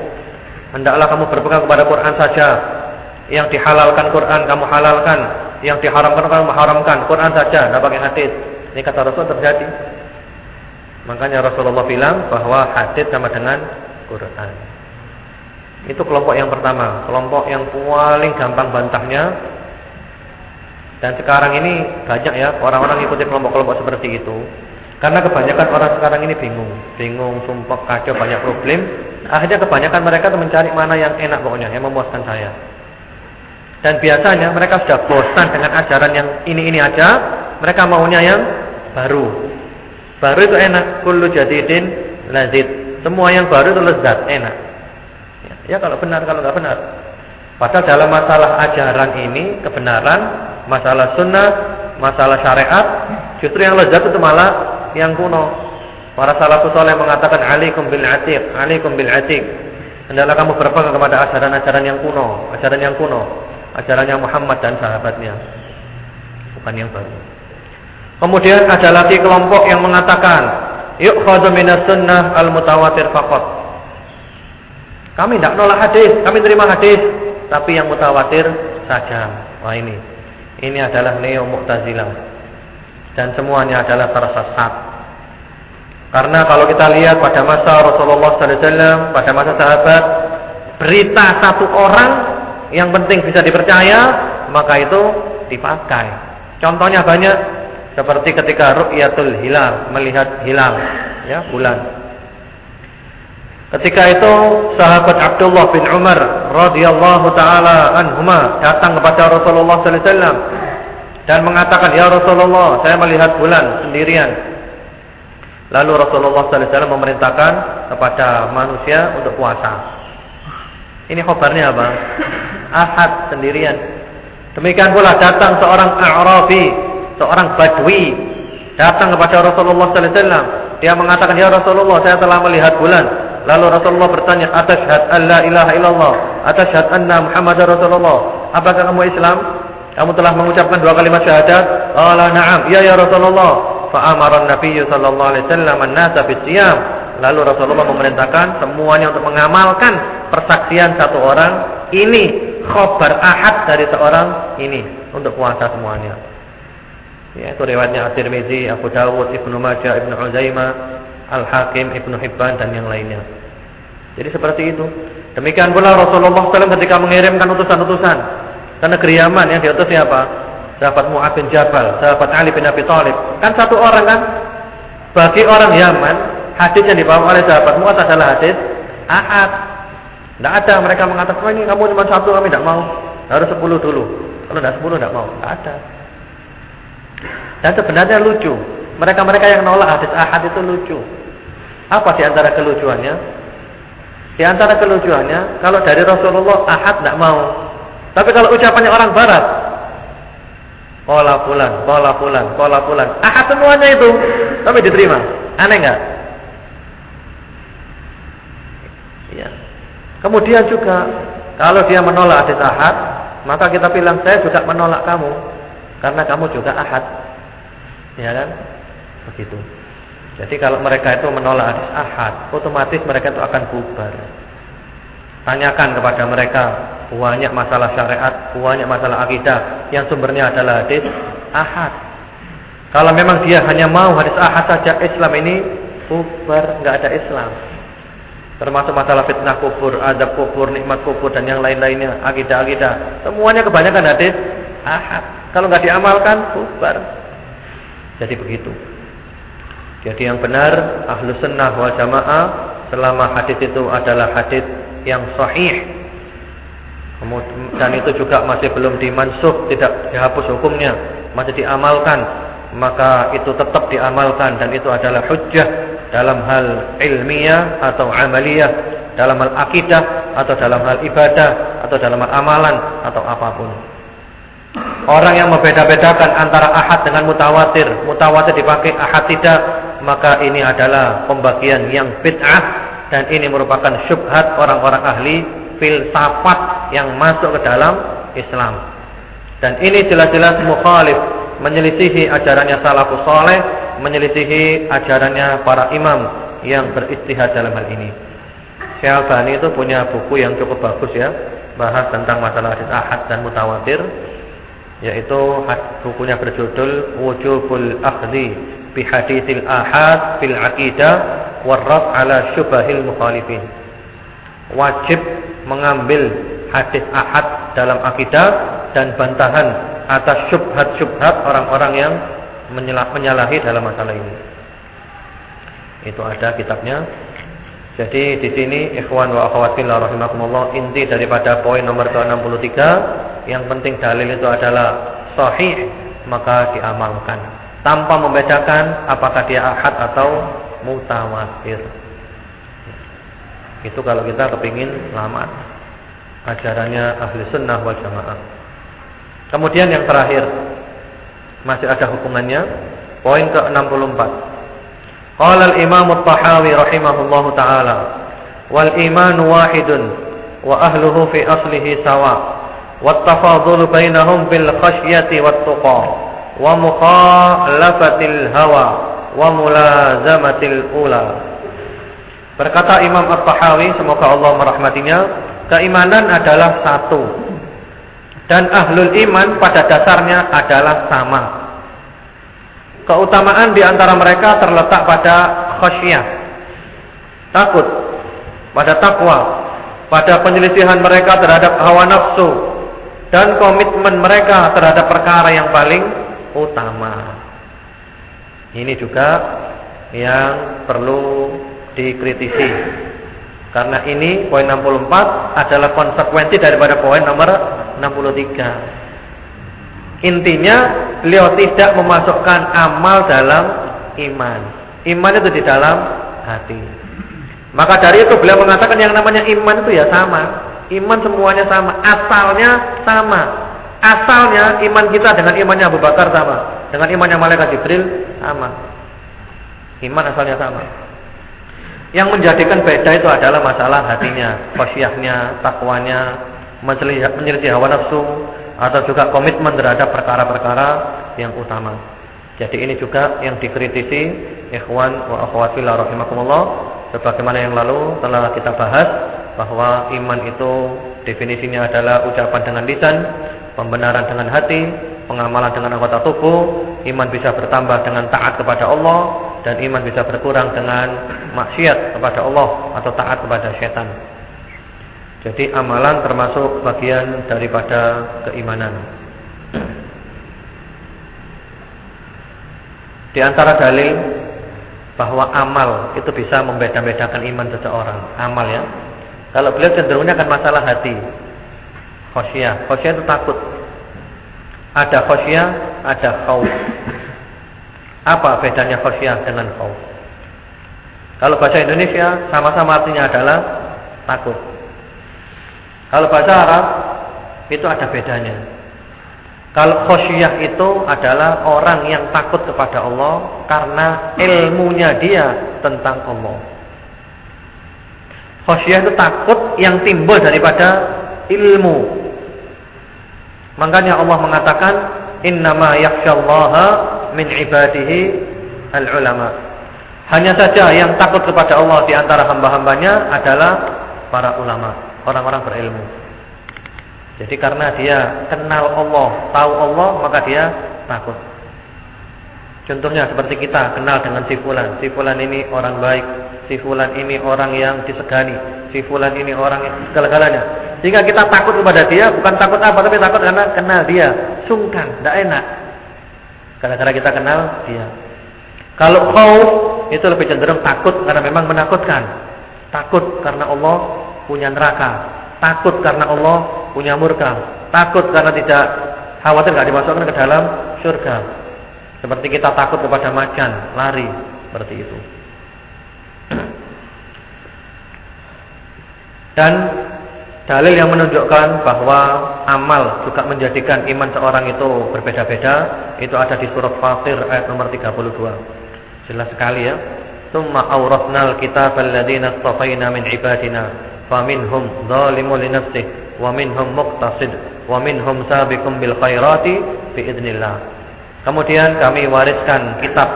Hendaklah kamu berpegang kepada Quran saja. Yang dihalalkan Quran kamu halalkan, yang diharamkan kamu haramkan. Quran saja, tidak pakai hadis. Ini kata Rasul terjadi. Makanya Rasulullah bilang bahwa hadis sama dengan Quran. Itu kelompok yang pertama, kelompok yang paling gampang bantahnya. Dan sekarang ini banyak ya orang-orang ikuti kelompok-kelompok seperti itu. Karena kebanyakan orang sekarang ini bingung, bingung, sumpah, kacau, banyak problem. Akhirnya kebanyakan mereka mencari mana yang enak pokoknya, yang memuaskan saya. Dan biasanya mereka sudah bosan dengan ajaran yang ini-ini aja, mereka maunya yang baru. Baru itu enak, kullu jadidin lazid. Semua yang baru itu lezat, enak. Ya kalau benar, kalau nggak benar. Padahal dalam masalah ajaran ini, kebenaran, masalah sunnah, masalah syariat, justru yang lezat itu malah yang kuno. Para salafus saleh mengatakan alaikum bil atiq, alaikum bil atiq. Hendaklah kamu berpegang kepada ajaran-ajaran yang kuno, ajaran yang kuno, ajaran yang Muhammad dan sahabatnya. Bukan yang baru. Kemudian ada lagi kelompok yang mengatakan, yuk minas sunnah al-mutawatir faqat. Kami tidak nolak hadis, kami terima hadis, tapi yang mutawatir saja. Wah ini, ini adalah neo mu'tazilah dan semuanya adalah tersesat. Karena kalau kita lihat pada masa Rasulullah SAW, pada masa sahabat, berita satu orang yang penting bisa dipercaya, maka itu dipakai. Contohnya banyak, seperti ketika ru'yatul hilal, melihat hilal, ya bulan. Ketika itu sahabat Abdullah bin Umar radhiyallahu taala anhuma datang kepada Rasulullah sallallahu alaihi wasallam dan mengatakan, "Ya Rasulullah, saya melihat bulan sendirian." Lalu Rasulullah sallallahu alaihi wasallam memerintahkan kepada manusia untuk puasa. Ini khabarnya apa? Ahad sendirian. Demikian pula datang seorang A'rabi, seorang Badui datang kepada Rasulullah sallallahu alaihi wasallam. Dia mengatakan, "Ya Rasulullah, saya telah melihat bulan." Lalu Rasulullah bertanya, "Atashhad an la ilaha illallah? Atashhad anna Muhammadar Rasulullah?" Apakah kamu Islam? Kamu telah mengucapkan dua kalimat syahadat? Qala na'am. Ya ya Rasulullah. Fa amara an-nabiy sallallahu alaihi wasallam an-nasa bis-siyam. Lalu Rasulullah memerintahkan semuanya untuk mengamalkan persaksian satu orang ini khabar ahad dari seorang ini untuk puasa semuanya. Ya, itu riwayatnya At-Tirmizi, Abu Dawud, Ibnu Majah, Ibnu Uzaimah, Al-Hakim, Ibnu Hibban dan yang lainnya. Jadi seperti itu. Demikian pula Rasulullah SAW ketika mengirimkan utusan-utusan ke negeri Yaman yang diutus siapa? Sahabat Mu'ad bin Jabal, sahabat Ali bin Abi Thalib. Kan satu orang kan? Bagi orang Yaman, hadis yang dibawa oleh sahabat Mu'ad adalah hadis ahad. Tidak ada mereka mengatakan, oh, ini kamu cuma satu, kami tidak mau. Harus sepuluh dulu. Kalau tidak sepuluh tidak mau. Tidak ada. Dan sebenarnya lucu. Mereka-mereka yang nolak hadis ahad itu lucu. Apa di antara kelucuannya? Di antara kelucuannya, kalau dari Rasulullah ahad tidak mau. Tapi kalau ucapannya orang barat, pola pulan, pola pulan, pola pulan. Ahad semuanya itu, tapi diterima. Aneh nggak? Ya. Kemudian juga kalau dia menolak hadis ahad, maka kita bilang saya juga menolak kamu karena kamu juga ahad. Ya kan? Begitu. Jadi kalau mereka itu menolak hadis ahad, otomatis mereka itu akan bubar. Tanyakan kepada mereka banyak masalah syariat, banyak masalah akidah yang sumbernya adalah hadis ahad. Kalau memang dia hanya mau hadis ahad saja, Islam ini bubar, nggak ada Islam. Termasuk masalah fitnah kubur, adab kubur, nikmat kubur dan yang lain-lainnya, akidah-akidah. Semuanya kebanyakan hadis ahad. Kalau nggak diamalkan, bubar. Jadi begitu. Jadi yang benar ahlu sunnah wal jamaah selama hadis itu adalah hadis yang sahih dan itu juga masih belum dimansuh, tidak dihapus hukumnya, masih diamalkan, maka itu tetap diamalkan dan itu adalah hujjah dalam hal ilmiah atau amaliyah, dalam hal akidah atau dalam hal ibadah atau dalam hal amalan atau apa pun. Orang yang membeda-bedakan antara ahad dengan mutawatir, mutawatir dipakai ahad tidak, maka ini adalah pembagian yang bid'ah dan ini merupakan syubhat orang-orang ahli filsafat yang masuk ke dalam Islam. Dan ini jelas-jelas mukhalif, menyelisihi ajarannya salafus saleh, menyelisihi ajarannya para imam yang beristihad dalam hal ini. Syalbani itu punya buku yang cukup bagus ya, bahas tentang masalah hadis ahad dan mutawatir yaitu bukunya berjudul Wujubul Akhdhi bi Haditsil Ahad fil Aqidah warrad ala syubahil mukhalifin. Wajib mengambil hadis ahad dalam akidah dan bantahan atas syubhat-syubhat orang-orang yang menyalahi dalam masalah ini. Itu ada kitabnya. Jadi di sini ikhwan wa akhwat fillah rahimakumullah inti daripada poin nomor 63 yang penting dalil itu adalah sahih maka diamalkan tanpa membedakan apakah dia ahad atau mutawatir. Itu kalau kita kepingin selamat ajarannya ahli sunnah wal jamaah. Kemudian yang terakhir masih ada hubungannya poin ke-64. Qala al-Imam At-Tahawi rahimahullahu taala wal iman wahidun wa ahluhu fi aslihi sawa wat tafadhul bainahum bil khasyyati wat tuqa Berkata Imam At-Tahawi semoga Allah merahmatinya keimanan adalah satu dan ahlul iman pada dasarnya adalah sama. Keutamaan di antara mereka terletak pada khasyah. Takut, pada takwa, pada penyelisihan mereka terhadap hawa nafsu, dan komitmen mereka terhadap perkara yang paling utama. Ini juga yang perlu dikritisi. Karena ini poin 64 adalah konsekuensi daripada poin nomor 63. Intinya beliau tidak memasukkan amal dalam iman. Iman itu di dalam hati. Maka dari itu beliau mengatakan yang namanya iman itu ya sama. Iman semuanya sama, asalnya sama. Asalnya iman kita dengan imannya Abu Bakar sama, dengan imannya malaikat Jibril sama. Iman asalnya sama. Yang menjadikan beda itu adalah masalah hatinya, khasyahnya, takwanya, menyelisih hawa nafsu atau juga komitmen terhadap perkara-perkara yang utama. Jadi ini juga yang dikritisi ikhwan wa akhwat fillah rahimakumullah sebagaimana yang lalu telah kita bahas bahwa iman itu definisinya adalah ucapan dengan lisan, pembenaran dengan hati, pengamalan dengan anggota tubuh, iman bisa bertambah dengan taat kepada Allah dan iman bisa berkurang dengan maksiat kepada Allah atau taat kepada setan. Jadi amalan termasuk bagian daripada keimanan. Di antara dalil bahwa amal itu bisa membeda-bedakan iman seseorang. Amal ya, kalau beliau cenderungnya akan masalah hati. Khosyah. Khosyah itu takut. Ada khosyah, ada khauf. Apa bedanya khosyah dengan khauf? Kalau bahasa Indonesia sama-sama artinya adalah takut. Kalau bahasa Arab itu ada bedanya. Kalau khosyah itu adalah orang yang takut kepada Allah karena ilmunya dia tentang Allah. Khosyah itu takut yang timbul daripada ilmu. Makanya Allah mengatakan innama yakhsyallaha min ibadihi al-ulama. Hanya saja yang takut kepada Allah di antara hamba-hambanya adalah para ulama, orang-orang berilmu. Jadi karena dia kenal Allah, tahu Allah, maka dia takut. Contohnya seperti kita kenal dengan si fulan. Si fulan ini orang baik, si fulan ini orang yang disegani, si fulan ini orang yang segala-galanya. Sehingga kita takut kepada dia, bukan takut apa, tapi takut karena kenal dia. Sungkan, tidak enak. Karena kita kenal dia. Kalau khauf itu lebih cenderung takut karena memang menakutkan. Takut karena Allah punya neraka, takut karena Allah punya murka, takut karena tidak khawatir nggak dimasukkan ke dalam surga. Seperti kita takut kepada macan, lari, seperti itu. Dan dalil yang menunjukkan bahwa amal juga menjadikan iman seorang itu berbeda-beda itu ada di surat Fatir ayat nomor 32. Jelas sekali ya. Tsumma awrathnal kitaba alladziina istafayna min ibadina faminhum dzalimun li nafsihi wa minhum muqtasid wa minhum sabiqum bil khairati biidznillah. Kemudian kami wariskan kitab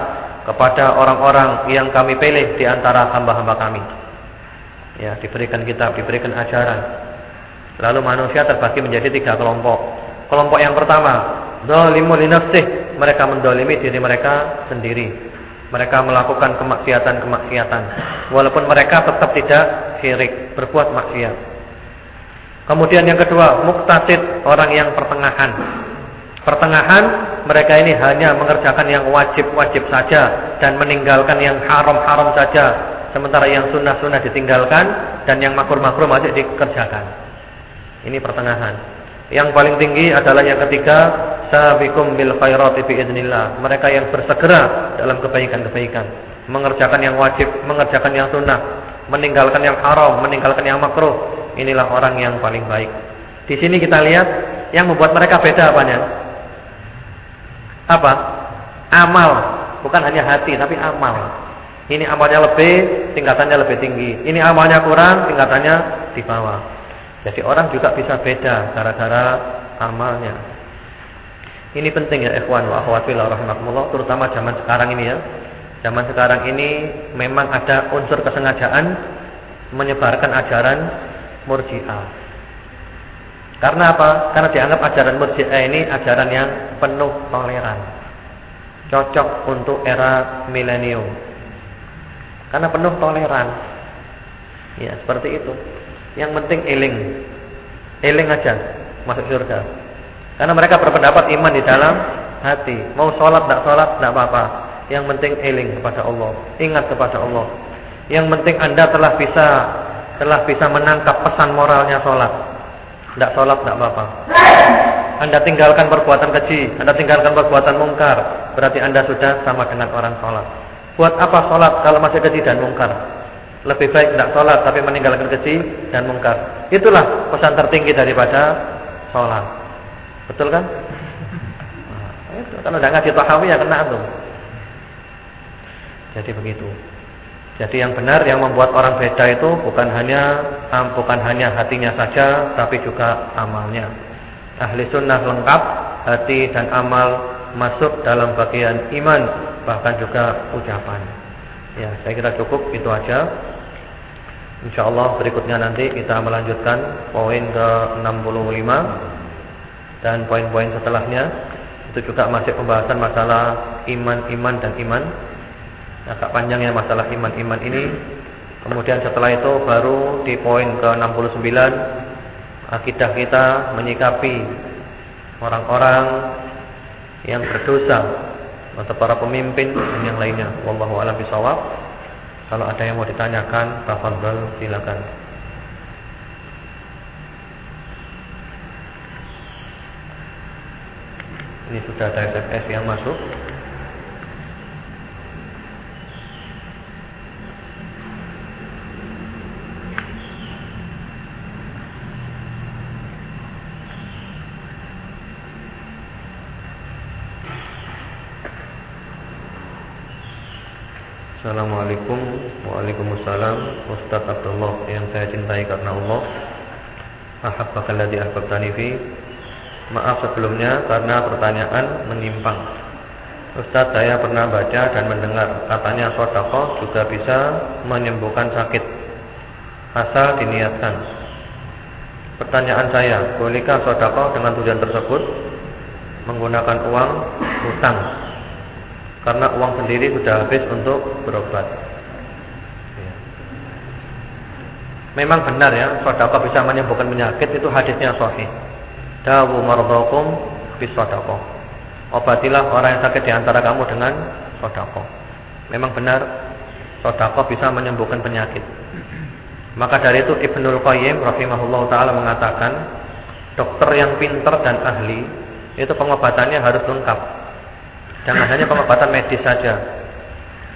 kepada orang-orang yang kami pilih di antara hamba-hamba kami. Ya, diberikan kitab, diberikan ajaran. Lalu manusia terbagi menjadi tiga kelompok. Kelompok yang pertama, zalimun li nafsih, mereka mendolimi diri mereka sendiri. Mereka melakukan kemaksiatan-kemaksiatan walaupun mereka tetap tidak syirik, berbuat maksiat. Kemudian yang kedua, muktasid, orang yang pertengahan. Pertengahan mereka ini hanya mengerjakan yang wajib-wajib saja dan meninggalkan yang haram-haram saja. Sementara yang sunnah-sunnah ditinggalkan dan yang makruh-makruh masih dikerjakan. Ini pertengahan. Yang paling tinggi adalah yang ketiga, sabiqum bil khairati biidznillah. Mereka yang bersegera dalam kebaikan-kebaikan, mengerjakan yang wajib, mengerjakan yang sunnah, meninggalkan yang haram, meninggalkan yang makruh. Inilah orang yang paling baik. Di sini kita lihat yang membuat mereka beda apanya? Apa? Amal, bukan hanya hati tapi amal. Ini amalnya lebih, tingkatannya lebih tinggi. Ini amalnya kurang, tingkatannya di bawah. Jadi orang juga bisa beda gara-gara amalnya. Ini penting ya ikhwan wa akhwat fillah rahimakumullah, terutama zaman sekarang ini ya. Zaman sekarang ini memang ada unsur kesengajaan menyebarkan ajaran Murji'ah. Karena apa? Karena dianggap ajaran Murji'ah ini ajaran yang penuh toleran. Cocok untuk era milenium. Karena penuh toleran. Ya, seperti itu. Yang penting eling. Eling aja masuk surga. Karena mereka berpendapat iman di dalam hati. Mau sholat, tidak sholat, tidak apa-apa. Yang penting eling kepada Allah. Ingat kepada Allah. Yang penting anda telah bisa telah bisa menangkap pesan moralnya sholat. Tidak sholat, tidak apa-apa. Anda tinggalkan perbuatan keji, Anda tinggalkan perbuatan mungkar, berarti Anda sudah sama dengan orang sholat. Buat apa sholat kalau masih keji dan mungkar? Lebih baik tidak sholat tapi meninggalkan keji dan mungkar. Itulah pesan tertinggi daripada sholat. Betul kan? Nah, itu. Kalau tidak ngaji tahawi ya kena tuh. Jadi begitu. Jadi yang benar yang membuat orang beda itu bukan hanya bukan hanya hatinya saja tapi juga amalnya. Ahli sunnah lengkap hati dan amal masuk dalam bagian iman bahkan juga ucapan. Ya, saya kira cukup itu aja. Insya Allah berikutnya nanti kita melanjutkan poin ke 65 dan poin-poin setelahnya itu juga masih pembahasan masalah iman, iman dan iman. Agak panjang ya masalah iman-iman ini. Kemudian setelah itu baru di poin ke 69 akidah kita menyikapi orang-orang yang berdosa atau para pemimpin dan yang lainnya. Wallahu a'lam bishawab. Kalau ada yang mau ditanyakan, tafadhol silakan. Ini sudah ada SMS yang masuk. Assalamualaikum Waalaikumsalam Ustaz Abdullah yang saya cintai karena Allah. Ahabbakalladzi ahbabtani fi. Maaf sebelumnya karena pertanyaan menyimpang. Ustaz saya pernah baca dan mendengar Katanya sodakoh juga bisa menyembuhkan sakit. Asal diniatkan. Pertanyaan saya Bolehkah sodakoh dengan tujuan tersebut? Menggunakan uang hutang karena uang sendiri sudah habis untuk berobat. Ya. Memang benar ya, sedekah bisa menyembuhkan penyakit itu hadisnya sahih. Dawu mardakum bis sedekah. Obatilah orang yang sakit di antara kamu dengan sedekah. Memang benar sedekah bisa menyembuhkan penyakit. Maka dari itu Ibnul Qayyim rahimahullah taala mengatakan dokter yang pintar dan ahli itu pengobatannya harus lengkap Jangan hanya pengobatan medis saja.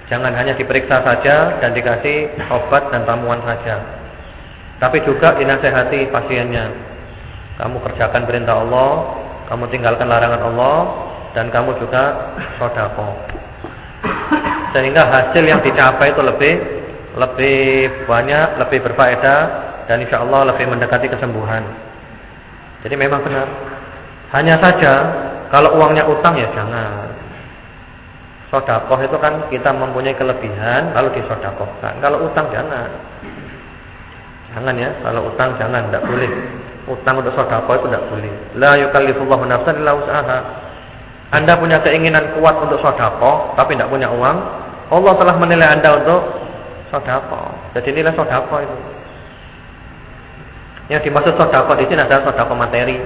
Jangan hanya diperiksa saja dan dikasih obat dan ramuan saja. Tapi juga dinasehati pasiennya. Kamu kerjakan perintah Allah, kamu tinggalkan larangan Allah, dan kamu juga sodako. Sehingga hasil yang dicapai itu lebih lebih banyak, lebih berfaedah, dan insya Allah lebih mendekati kesembuhan. Jadi memang benar. Hanya saja kalau uangnya utang ya jangan. Sodakoh itu kan kita mempunyai kelebihan lalu disodakohkan. Kalau utang jangan. Jangan ya, kalau utang jangan, tidak boleh. Utang untuk sodakoh itu tidak boleh. La yukallifullahu nafsan illa usaha. Anda punya keinginan kuat untuk sodakoh, tapi tidak punya uang. Allah telah menilai Anda untuk sodakoh. Jadi nilai sodakoh itu. Yang dimaksud sodakoh di sini adalah sodakoh materi.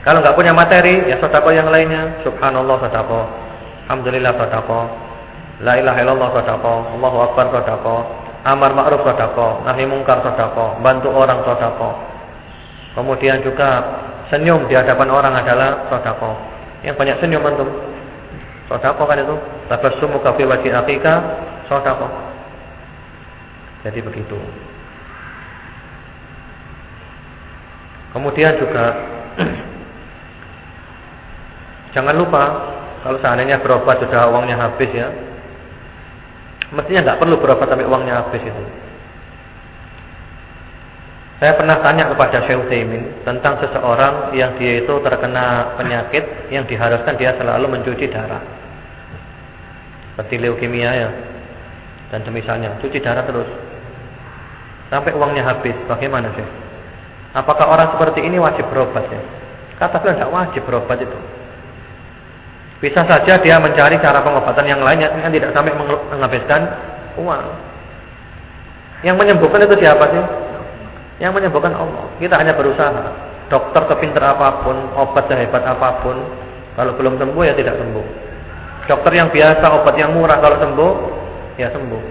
Kalau nggak punya materi, ya sodakoh yang lainnya. Subhanallah sodakoh. Alhamdulillah sedekah. La ilaha illallah sedekah. Allahu akbar sedekah. Amar ma'ruf sedekah, nahi mungkar sedekah, bantu orang sedekah. Kemudian juga senyum di hadapan orang adalah sedekah. Yang banyak senyum antum. Sedekah kan itu. Tabassumuka fi wajhi akhika sedekah. Jadi begitu. Kemudian juga jangan lupa kalau seandainya berobat sudah uangnya habis ya, mestinya nggak perlu berobat tapi uangnya habis itu. Saya pernah tanya kepada Syekh Utsaimin tentang seseorang yang dia itu terkena penyakit yang diharuskan dia selalu mencuci darah. Seperti leukemia ya. Dan semisalnya, cuci darah terus. Sampai uangnya habis. Bagaimana sih? Apakah orang seperti ini wajib berobat ya? Kata beliau tidak wajib berobat itu. Bisa saja dia mencari cara pengobatan yang lainnya yang tidak sampai menghabiskan uang. Yang menyembuhkan itu siapa sih? Yang menyembuhkan Allah. Kita hanya berusaha. Dokter kepintar apa pun, obat sehebat apa pun, kalau belum sembuh ya tidak sembuh. Dokter yang biasa, obat yang murah kalau sembuh, ya sembuh.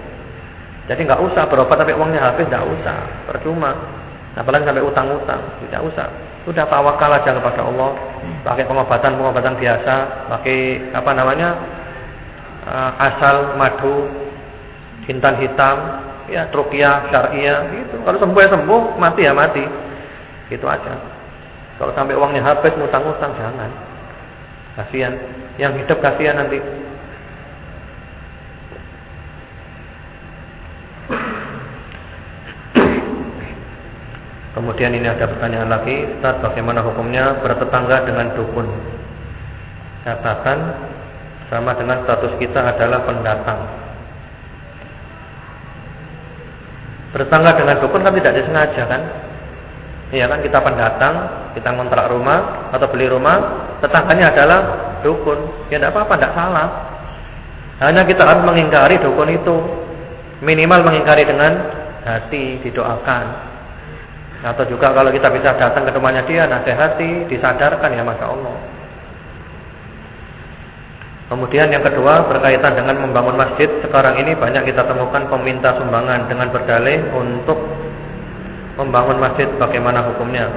Jadi nggak usah berobat tapi uangnya habis, nggak usah, percuma. Apalagi sampai utang-utang, tidak usah. Sudah tawakal aja kepada Allah, pakai pengobatan-pengobatan biasa, pakai apa namanya? Uh, asal madu, hintan hitam, ya trukia, syariah gitu. Kalau sembuh ya sembuh, mati ya mati. Gitu aja. Kalau sampai uangnya habis ngutang-ngutang jangan. Kasihan. Yang hidup kasihan nanti. Kemudian ini ada pertanyaan lagi, Ustaz, bagaimana hukumnya bertetangga dengan dukun? Katakan sama dengan status kita adalah pendatang. Bertetangga dengan dukun kan tidak disengaja kan? Iya kan kita pendatang, kita ngontrak rumah atau beli rumah, tetangganya adalah dukun. Ya tidak apa-apa, tidak salah. Hanya kita harus mengingkari dukun itu. Minimal mengingkari dengan hati, didoakan. Atau juga kalau kita bisa datang ke rumahnya dia, nasihati, disadarkan ya Masya Allah. Kemudian yang kedua berkaitan dengan membangun masjid. Sekarang ini banyak kita temukan peminta sumbangan dengan berdalih untuk membangun masjid bagaimana hukumnya.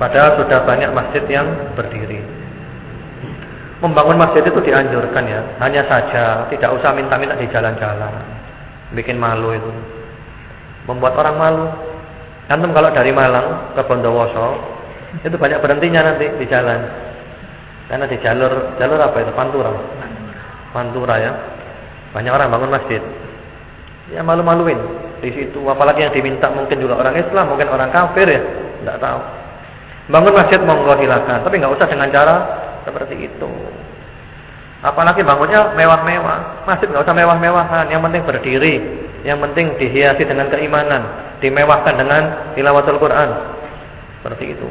Padahal sudah banyak masjid yang berdiri. Membangun masjid itu dianjurkan ya. Hanya saja tidak usah minta-minta di jalan-jalan. Bikin malu itu. Membuat orang malu. Antum kalau dari Malang ke Bondowoso itu banyak berhentinya nanti di jalan. Karena di jalur jalur apa itu Pantura. Pantura ya. Banyak orang bangun masjid. Ya malu-maluin di situ apalagi yang diminta mungkin juga orang Islam, mungkin orang kafir ya, tidak tahu. Bangun masjid monggo silakan, tapi nggak usah dengan cara seperti itu. Apalagi bangunnya mewah-mewah. Masjid nggak usah mewah-mewahan, yang penting berdiri, yang penting dihiasi dengan keimanan dimewahkan dengan tilawatul Quran. Seperti itu.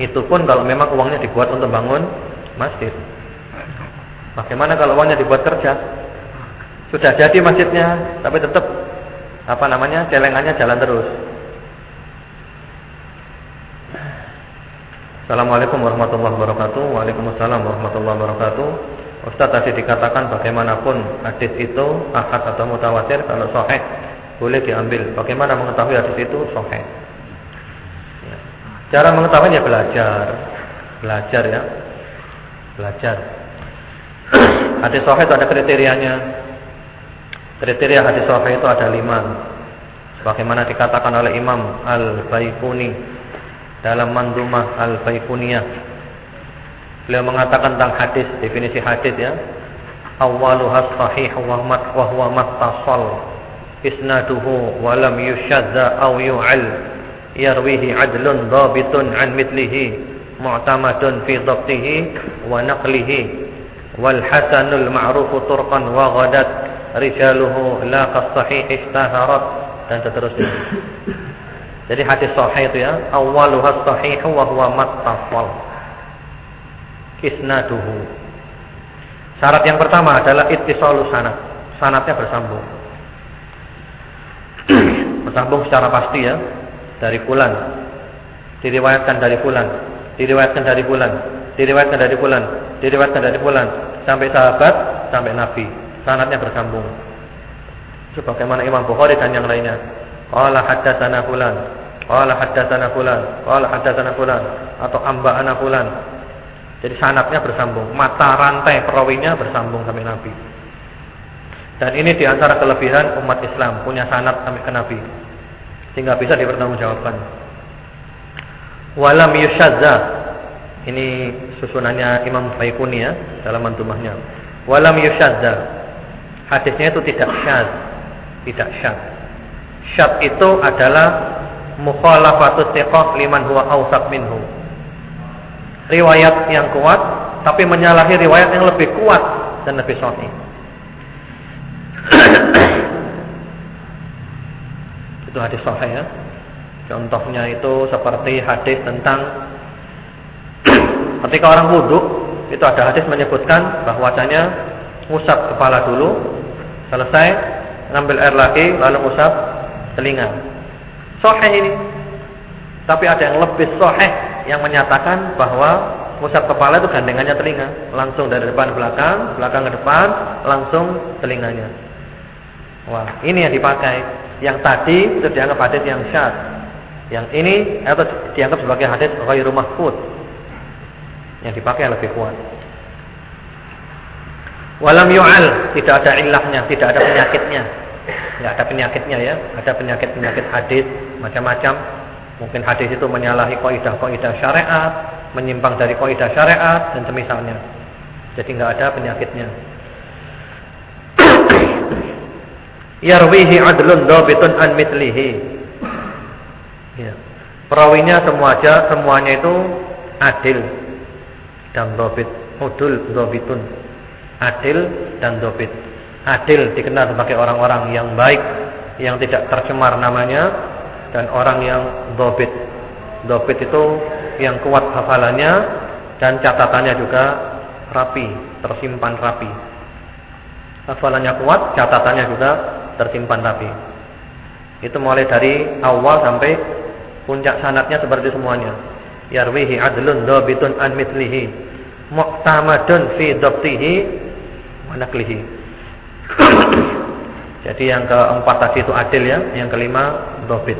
itu pun kalau memang uangnya dibuat untuk bangun masjid. Bagaimana kalau uangnya dibuat kerja? Sudah jadi masjidnya, tapi tetap apa namanya celengannya jalan terus. Assalamualaikum warahmatullahi wabarakatuh. Waalaikumsalam warahmatullahi wabarakatuh. Ustaz tadi dikatakan bagaimanapun hadis itu akad atau mutawatir kalau sahih boleh diambil. Bagaimana mengetahui hadis itu sahih? Ya. Cara mengetahuinya belajar, belajar ya, belajar. hadis sahih itu ada kriterianya. Kriteria hadis sahih itu ada lima. Sebagaimana dikatakan oleh Imam Al-Baikuni dalam Mandumah Al-Baikuniyah. Beliau mengatakan tentang hadis, definisi hadis ya. Awaluha sahih wa huwa mattasal isnaduhu wa lam yushadda aw yu'al yarwihi adlun dhabitun an mithlihi mu'tamadun fi dhabtihi wa naqlihi wal hasanul ma'rufu turqan wa ghadat rijaluhu la qas-sahih istaharat dan seterusnya. Jadi hadis sahih itu ya, awwaluha sahih wa huwa mattasal isnaduhu. Syarat yang pertama adalah ittisalus sanad. Sanadnya bersambung. bersambung secara pasti ya dari fulan. Diriwayatkan dari fulan, diriwayatkan dari fulan, diriwayatkan dari fulan, diriwayatkan dari fulan sampai sahabat, sampai nabi. Sanadnya bersambung. Sebagaimana Imam Bukhari dan yang lainnya. Qala haddatsana fulan, qala haddatsana fulan, qala haddatsana fulan atau amba'ana fulan. Jadi sanadnya bersambung, mata rantai perawinya bersambung sampai Nabi. Dan ini di antara kelebihan umat Islam punya sanad sampai ke Nabi sehingga bisa dipertanggungjawabkan. Walam yushadza ini susunannya Imam Baikuni ya dalam mantumahnya. Walam yushadza hadisnya itu tidak syad, tidak syad. Syad itu adalah mukhalafatut thiqah liman huwa awsaq minhu. Riwayat yang kuat tapi menyalahi riwayat yang lebih kuat dan lebih sahih. Itu hadis sahih ya. Contohnya itu seperti hadis tentang ketika orang wudhu itu ada hadis menyebutkan bahwasanya usap kepala dulu, selesai ngambil air lagi lalu usap telinga. Sahih ini. Tapi ada yang lebih sahih yang menyatakan bahwa usap kepala itu gandengannya telinga, langsung dari depan ke belakang, belakang ke depan, langsung telinganya. Wah, ini yang dipakai. Yang tadi itu dianggap hadis yang syad. Yang ini atau dianggap sebagai hadis ghairu mahfud. Yang dipakai lebih kuat. Walam yu'al, tidak ada ilahnya, tidak ada penyakitnya. Tidak ada penyakitnya ya, ada penyakit-penyakit hadis macam-macam. Mungkin hadis itu menyalahi kaidah-kaidah syariat, menyimpang dari kaidah syariat dan semisalnya. Jadi enggak ada penyakitnya. yarwihi adlun dobitun an mitlihi. Ya. Perawinya semua aja semuanya itu adil dan dobit, udul dobitun. Adil dan dobit. Adil dikenal sebagai orang-orang yang baik, yang tidak tercemar namanya dan orang yang dobit. Dobit itu yang kuat hafalannya dan catatannya juga rapi, tersimpan rapi. Hafalannya kuat, catatannya juga tersimpan rapi. Itu mulai dari awal sampai puncak sanatnya seperti semuanya. Yarwihi adlun dhabitun an mithlihi muqtamadun fi dhabtihi wa naqlihi. Jadi yang keempat tadi itu adil ya, yang kelima dhabit.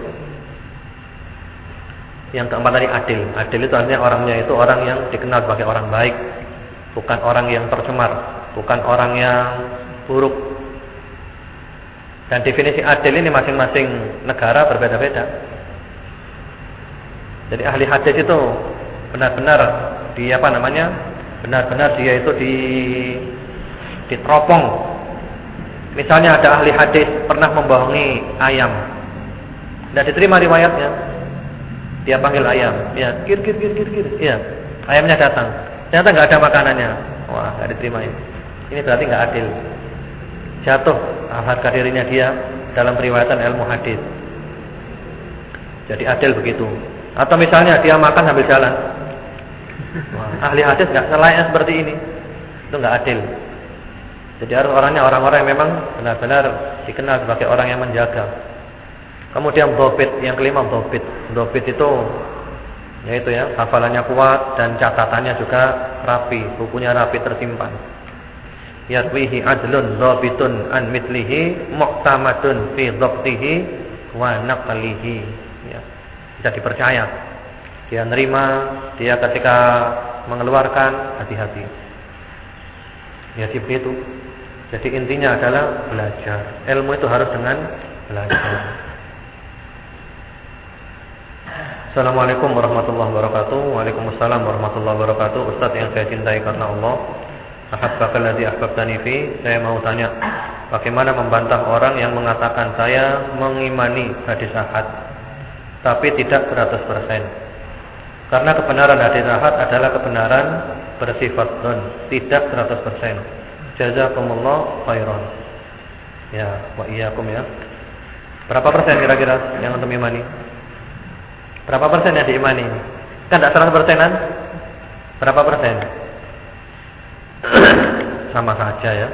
Yang keempat tadi adil. Adil itu artinya orangnya itu orang yang dikenal sebagai orang baik, bukan orang yang tercemar, bukan orang yang buruk, dan definisi adil ini masing-masing negara berbeda-beda. Jadi ahli hadis itu benar-benar di apa namanya? Benar-benar dia itu di diteropong. Misalnya ada ahli hadis pernah membohongi ayam. Dan diterima riwayatnya. Dia panggil ayam, ya, kir kir kir kir kir. Iya. Ayamnya datang. Ternyata nggak ada makanannya. Wah, nggak diterima ini. Ini berarti nggak adil. Jatuh harga dirinya dia dalam periwayatan ilmu hadis. Jadi adil begitu. Atau misalnya dia makan sambil jalan. Wah, ahli hadis nggak selayaknya seperti ini. Itu nggak adil. Jadi harus orangnya orang-orang yang memang benar-benar dikenal sebagai orang yang menjaga. Kemudian dobit yang kelima dobit. Dobit itu yaitu ya hafalannya kuat dan catatannya juga rapi, bukunya rapi tersimpan yarwihi adlun dhabitun an mitlihi muqtamadun fi dhabtihi wa naqlihi ya bisa dipercaya dia nerima dia ketika mengeluarkan hati-hati Ya seperti itu. Jadi intinya adalah belajar. Ilmu itu harus dengan belajar. Assalamualaikum warahmatullahi wabarakatuh. Waalaikumsalam warahmatullahi wabarakatuh. Ustaz yang saya cintai karena Allah. Ahabbaka alladhi ahbabtani fi. Saya mau tanya, bagaimana membantah orang yang mengatakan saya mengimani hadis ahad tapi tidak 100%. Karena kebenaran hadis ahad adalah kebenaran bersifat don, tidak 100%. Jazakumullah khairan. Ya, wa iyyakum ya. Berapa persen kira-kira yang untuk imani? Berapa persen yang diimani? Kan tidak 100 persenan? Berapa persen? Sama saja ya.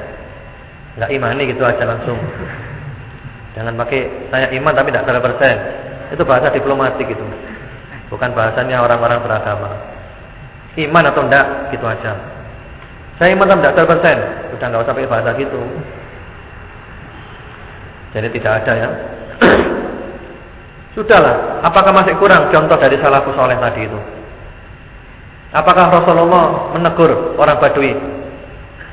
Enggak imani gitu aja langsung. Jangan pakai saya iman tapi tidak 100 persen. Itu bahasa diplomatik itu. Bukan bahasanya orang-orang beragama. Iman atau enggak gitu aja. Saya iman tidak persen, sudah nggak usah pakai bahasa gitu. Jadi tidak ada ya. Sudahlah, apakah masih kurang contoh dari salafus soleh tadi itu? Apakah Rasulullah menegur orang Badui?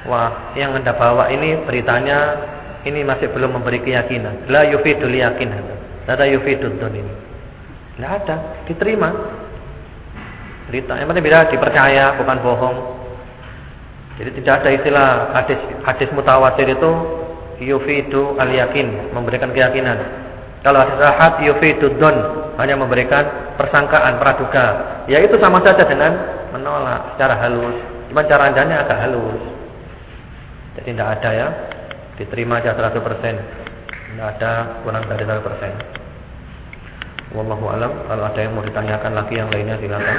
Wah, yang anda bawa ini beritanya ini masih belum memberi keyakinan. La yufidul yakin. La yufidul ini. Tidak ada, diterima. Berita yang penting bila dipercaya, bukan bohong. Jadi tidak ada istilah hadis hadis mutawatir itu yufidu al yakin, memberikan keyakinan. Kalau hadis ahad yufidu don, hanya memberikan persangkaan, praduga. Ya itu sama saja dengan menolak secara halus. Cuma cara andanya agak halus. Jadi tidak ada ya, diterima aja 100%. Tidak ada kurang dari 100%. Wallahu alam. Kalau ada yang mau ditanyakan lagi yang lainnya silakan.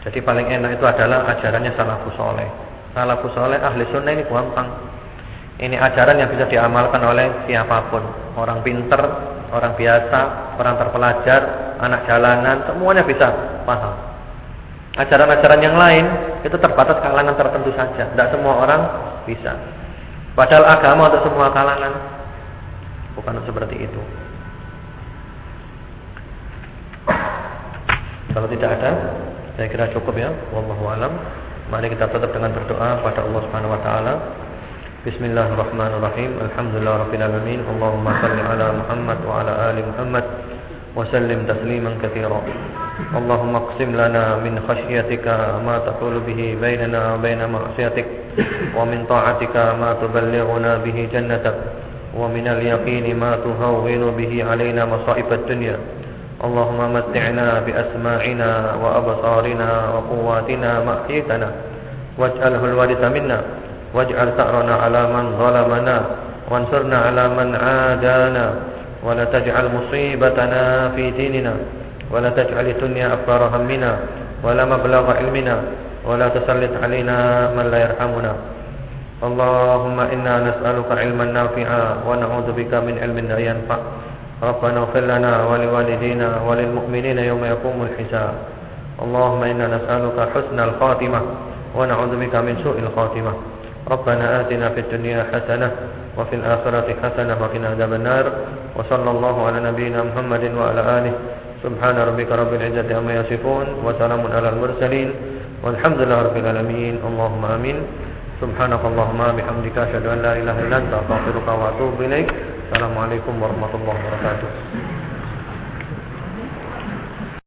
Jadi paling enak itu adalah ajarannya salafus soleh. Salafus soleh ahli sunnah ini gampang. Ini ajaran yang bisa diamalkan oleh siapa pun. Orang pinter, orang biasa, orang terpelajar, anak jalanan, semuanya bisa paham. Ajaran-ajaran yang lain itu terbatas kalangan tertentu saja. Tidak semua orang bisa. Padahal agama untuk semua kalangan. Bukan seperti itu. Kalau tidak ada saya kira cukup ya. Wallahu alam. Mari kita tutup dengan berdoa pada Allah Subhanahu wa taala. Bismillahirrahmanirrahim. Alhamdulillahirabbil alamin. Allahumma shalli ala Muhammad wa ala ali Muhammad wa sallim tasliman katsira. اللهم اقسم لنا من خشيتك ما تحول به بيننا وبين معصيتك ومن طاعتك ما تبلغنا به جنتك ومن اليقين ما تهون به علينا مصائب الدنيا. اللهم متعنا بأسماعنا وأبصارنا وقواتنا مأحيتنا أحييتنا. واجعله الوارث منا. واجعل ثأرنا على من ظلمنا. وانصرنا على من عادانا. ولا تجعل مصيبتنا في ديننا. ولا تجعل الدنيا أكبر همنا ولا مبلغ علمنا ولا تسلط علينا من لا يرحمنا. اللهم إنا نسألك علما نافعا ونعوذ بك من علم لا ينفع. ربنا اغفر لنا ولوالدينا وللمؤمنين يوم يقوم الحساب. اللهم إنا نسألك حسن الخاتمة ونعوذ بك من سوء الخاتمة. ربنا آتنا في الدنيا حسنة وفي الآخرة حسنة وقنا عذاب النار. وصلى الله على نبينا محمد وعلى آله Subhana rabbika rabbil izzati amma yasifun wa salamun alal mursalin walhamdulillahi rabbil alamin. Allahumma amin. Subhanakallahumma bihamdika asyhadu an la ilaha illa anta astaghfiruka wa atubu ilaik. Assalamualaikum warahmatullahi wabarakatuh.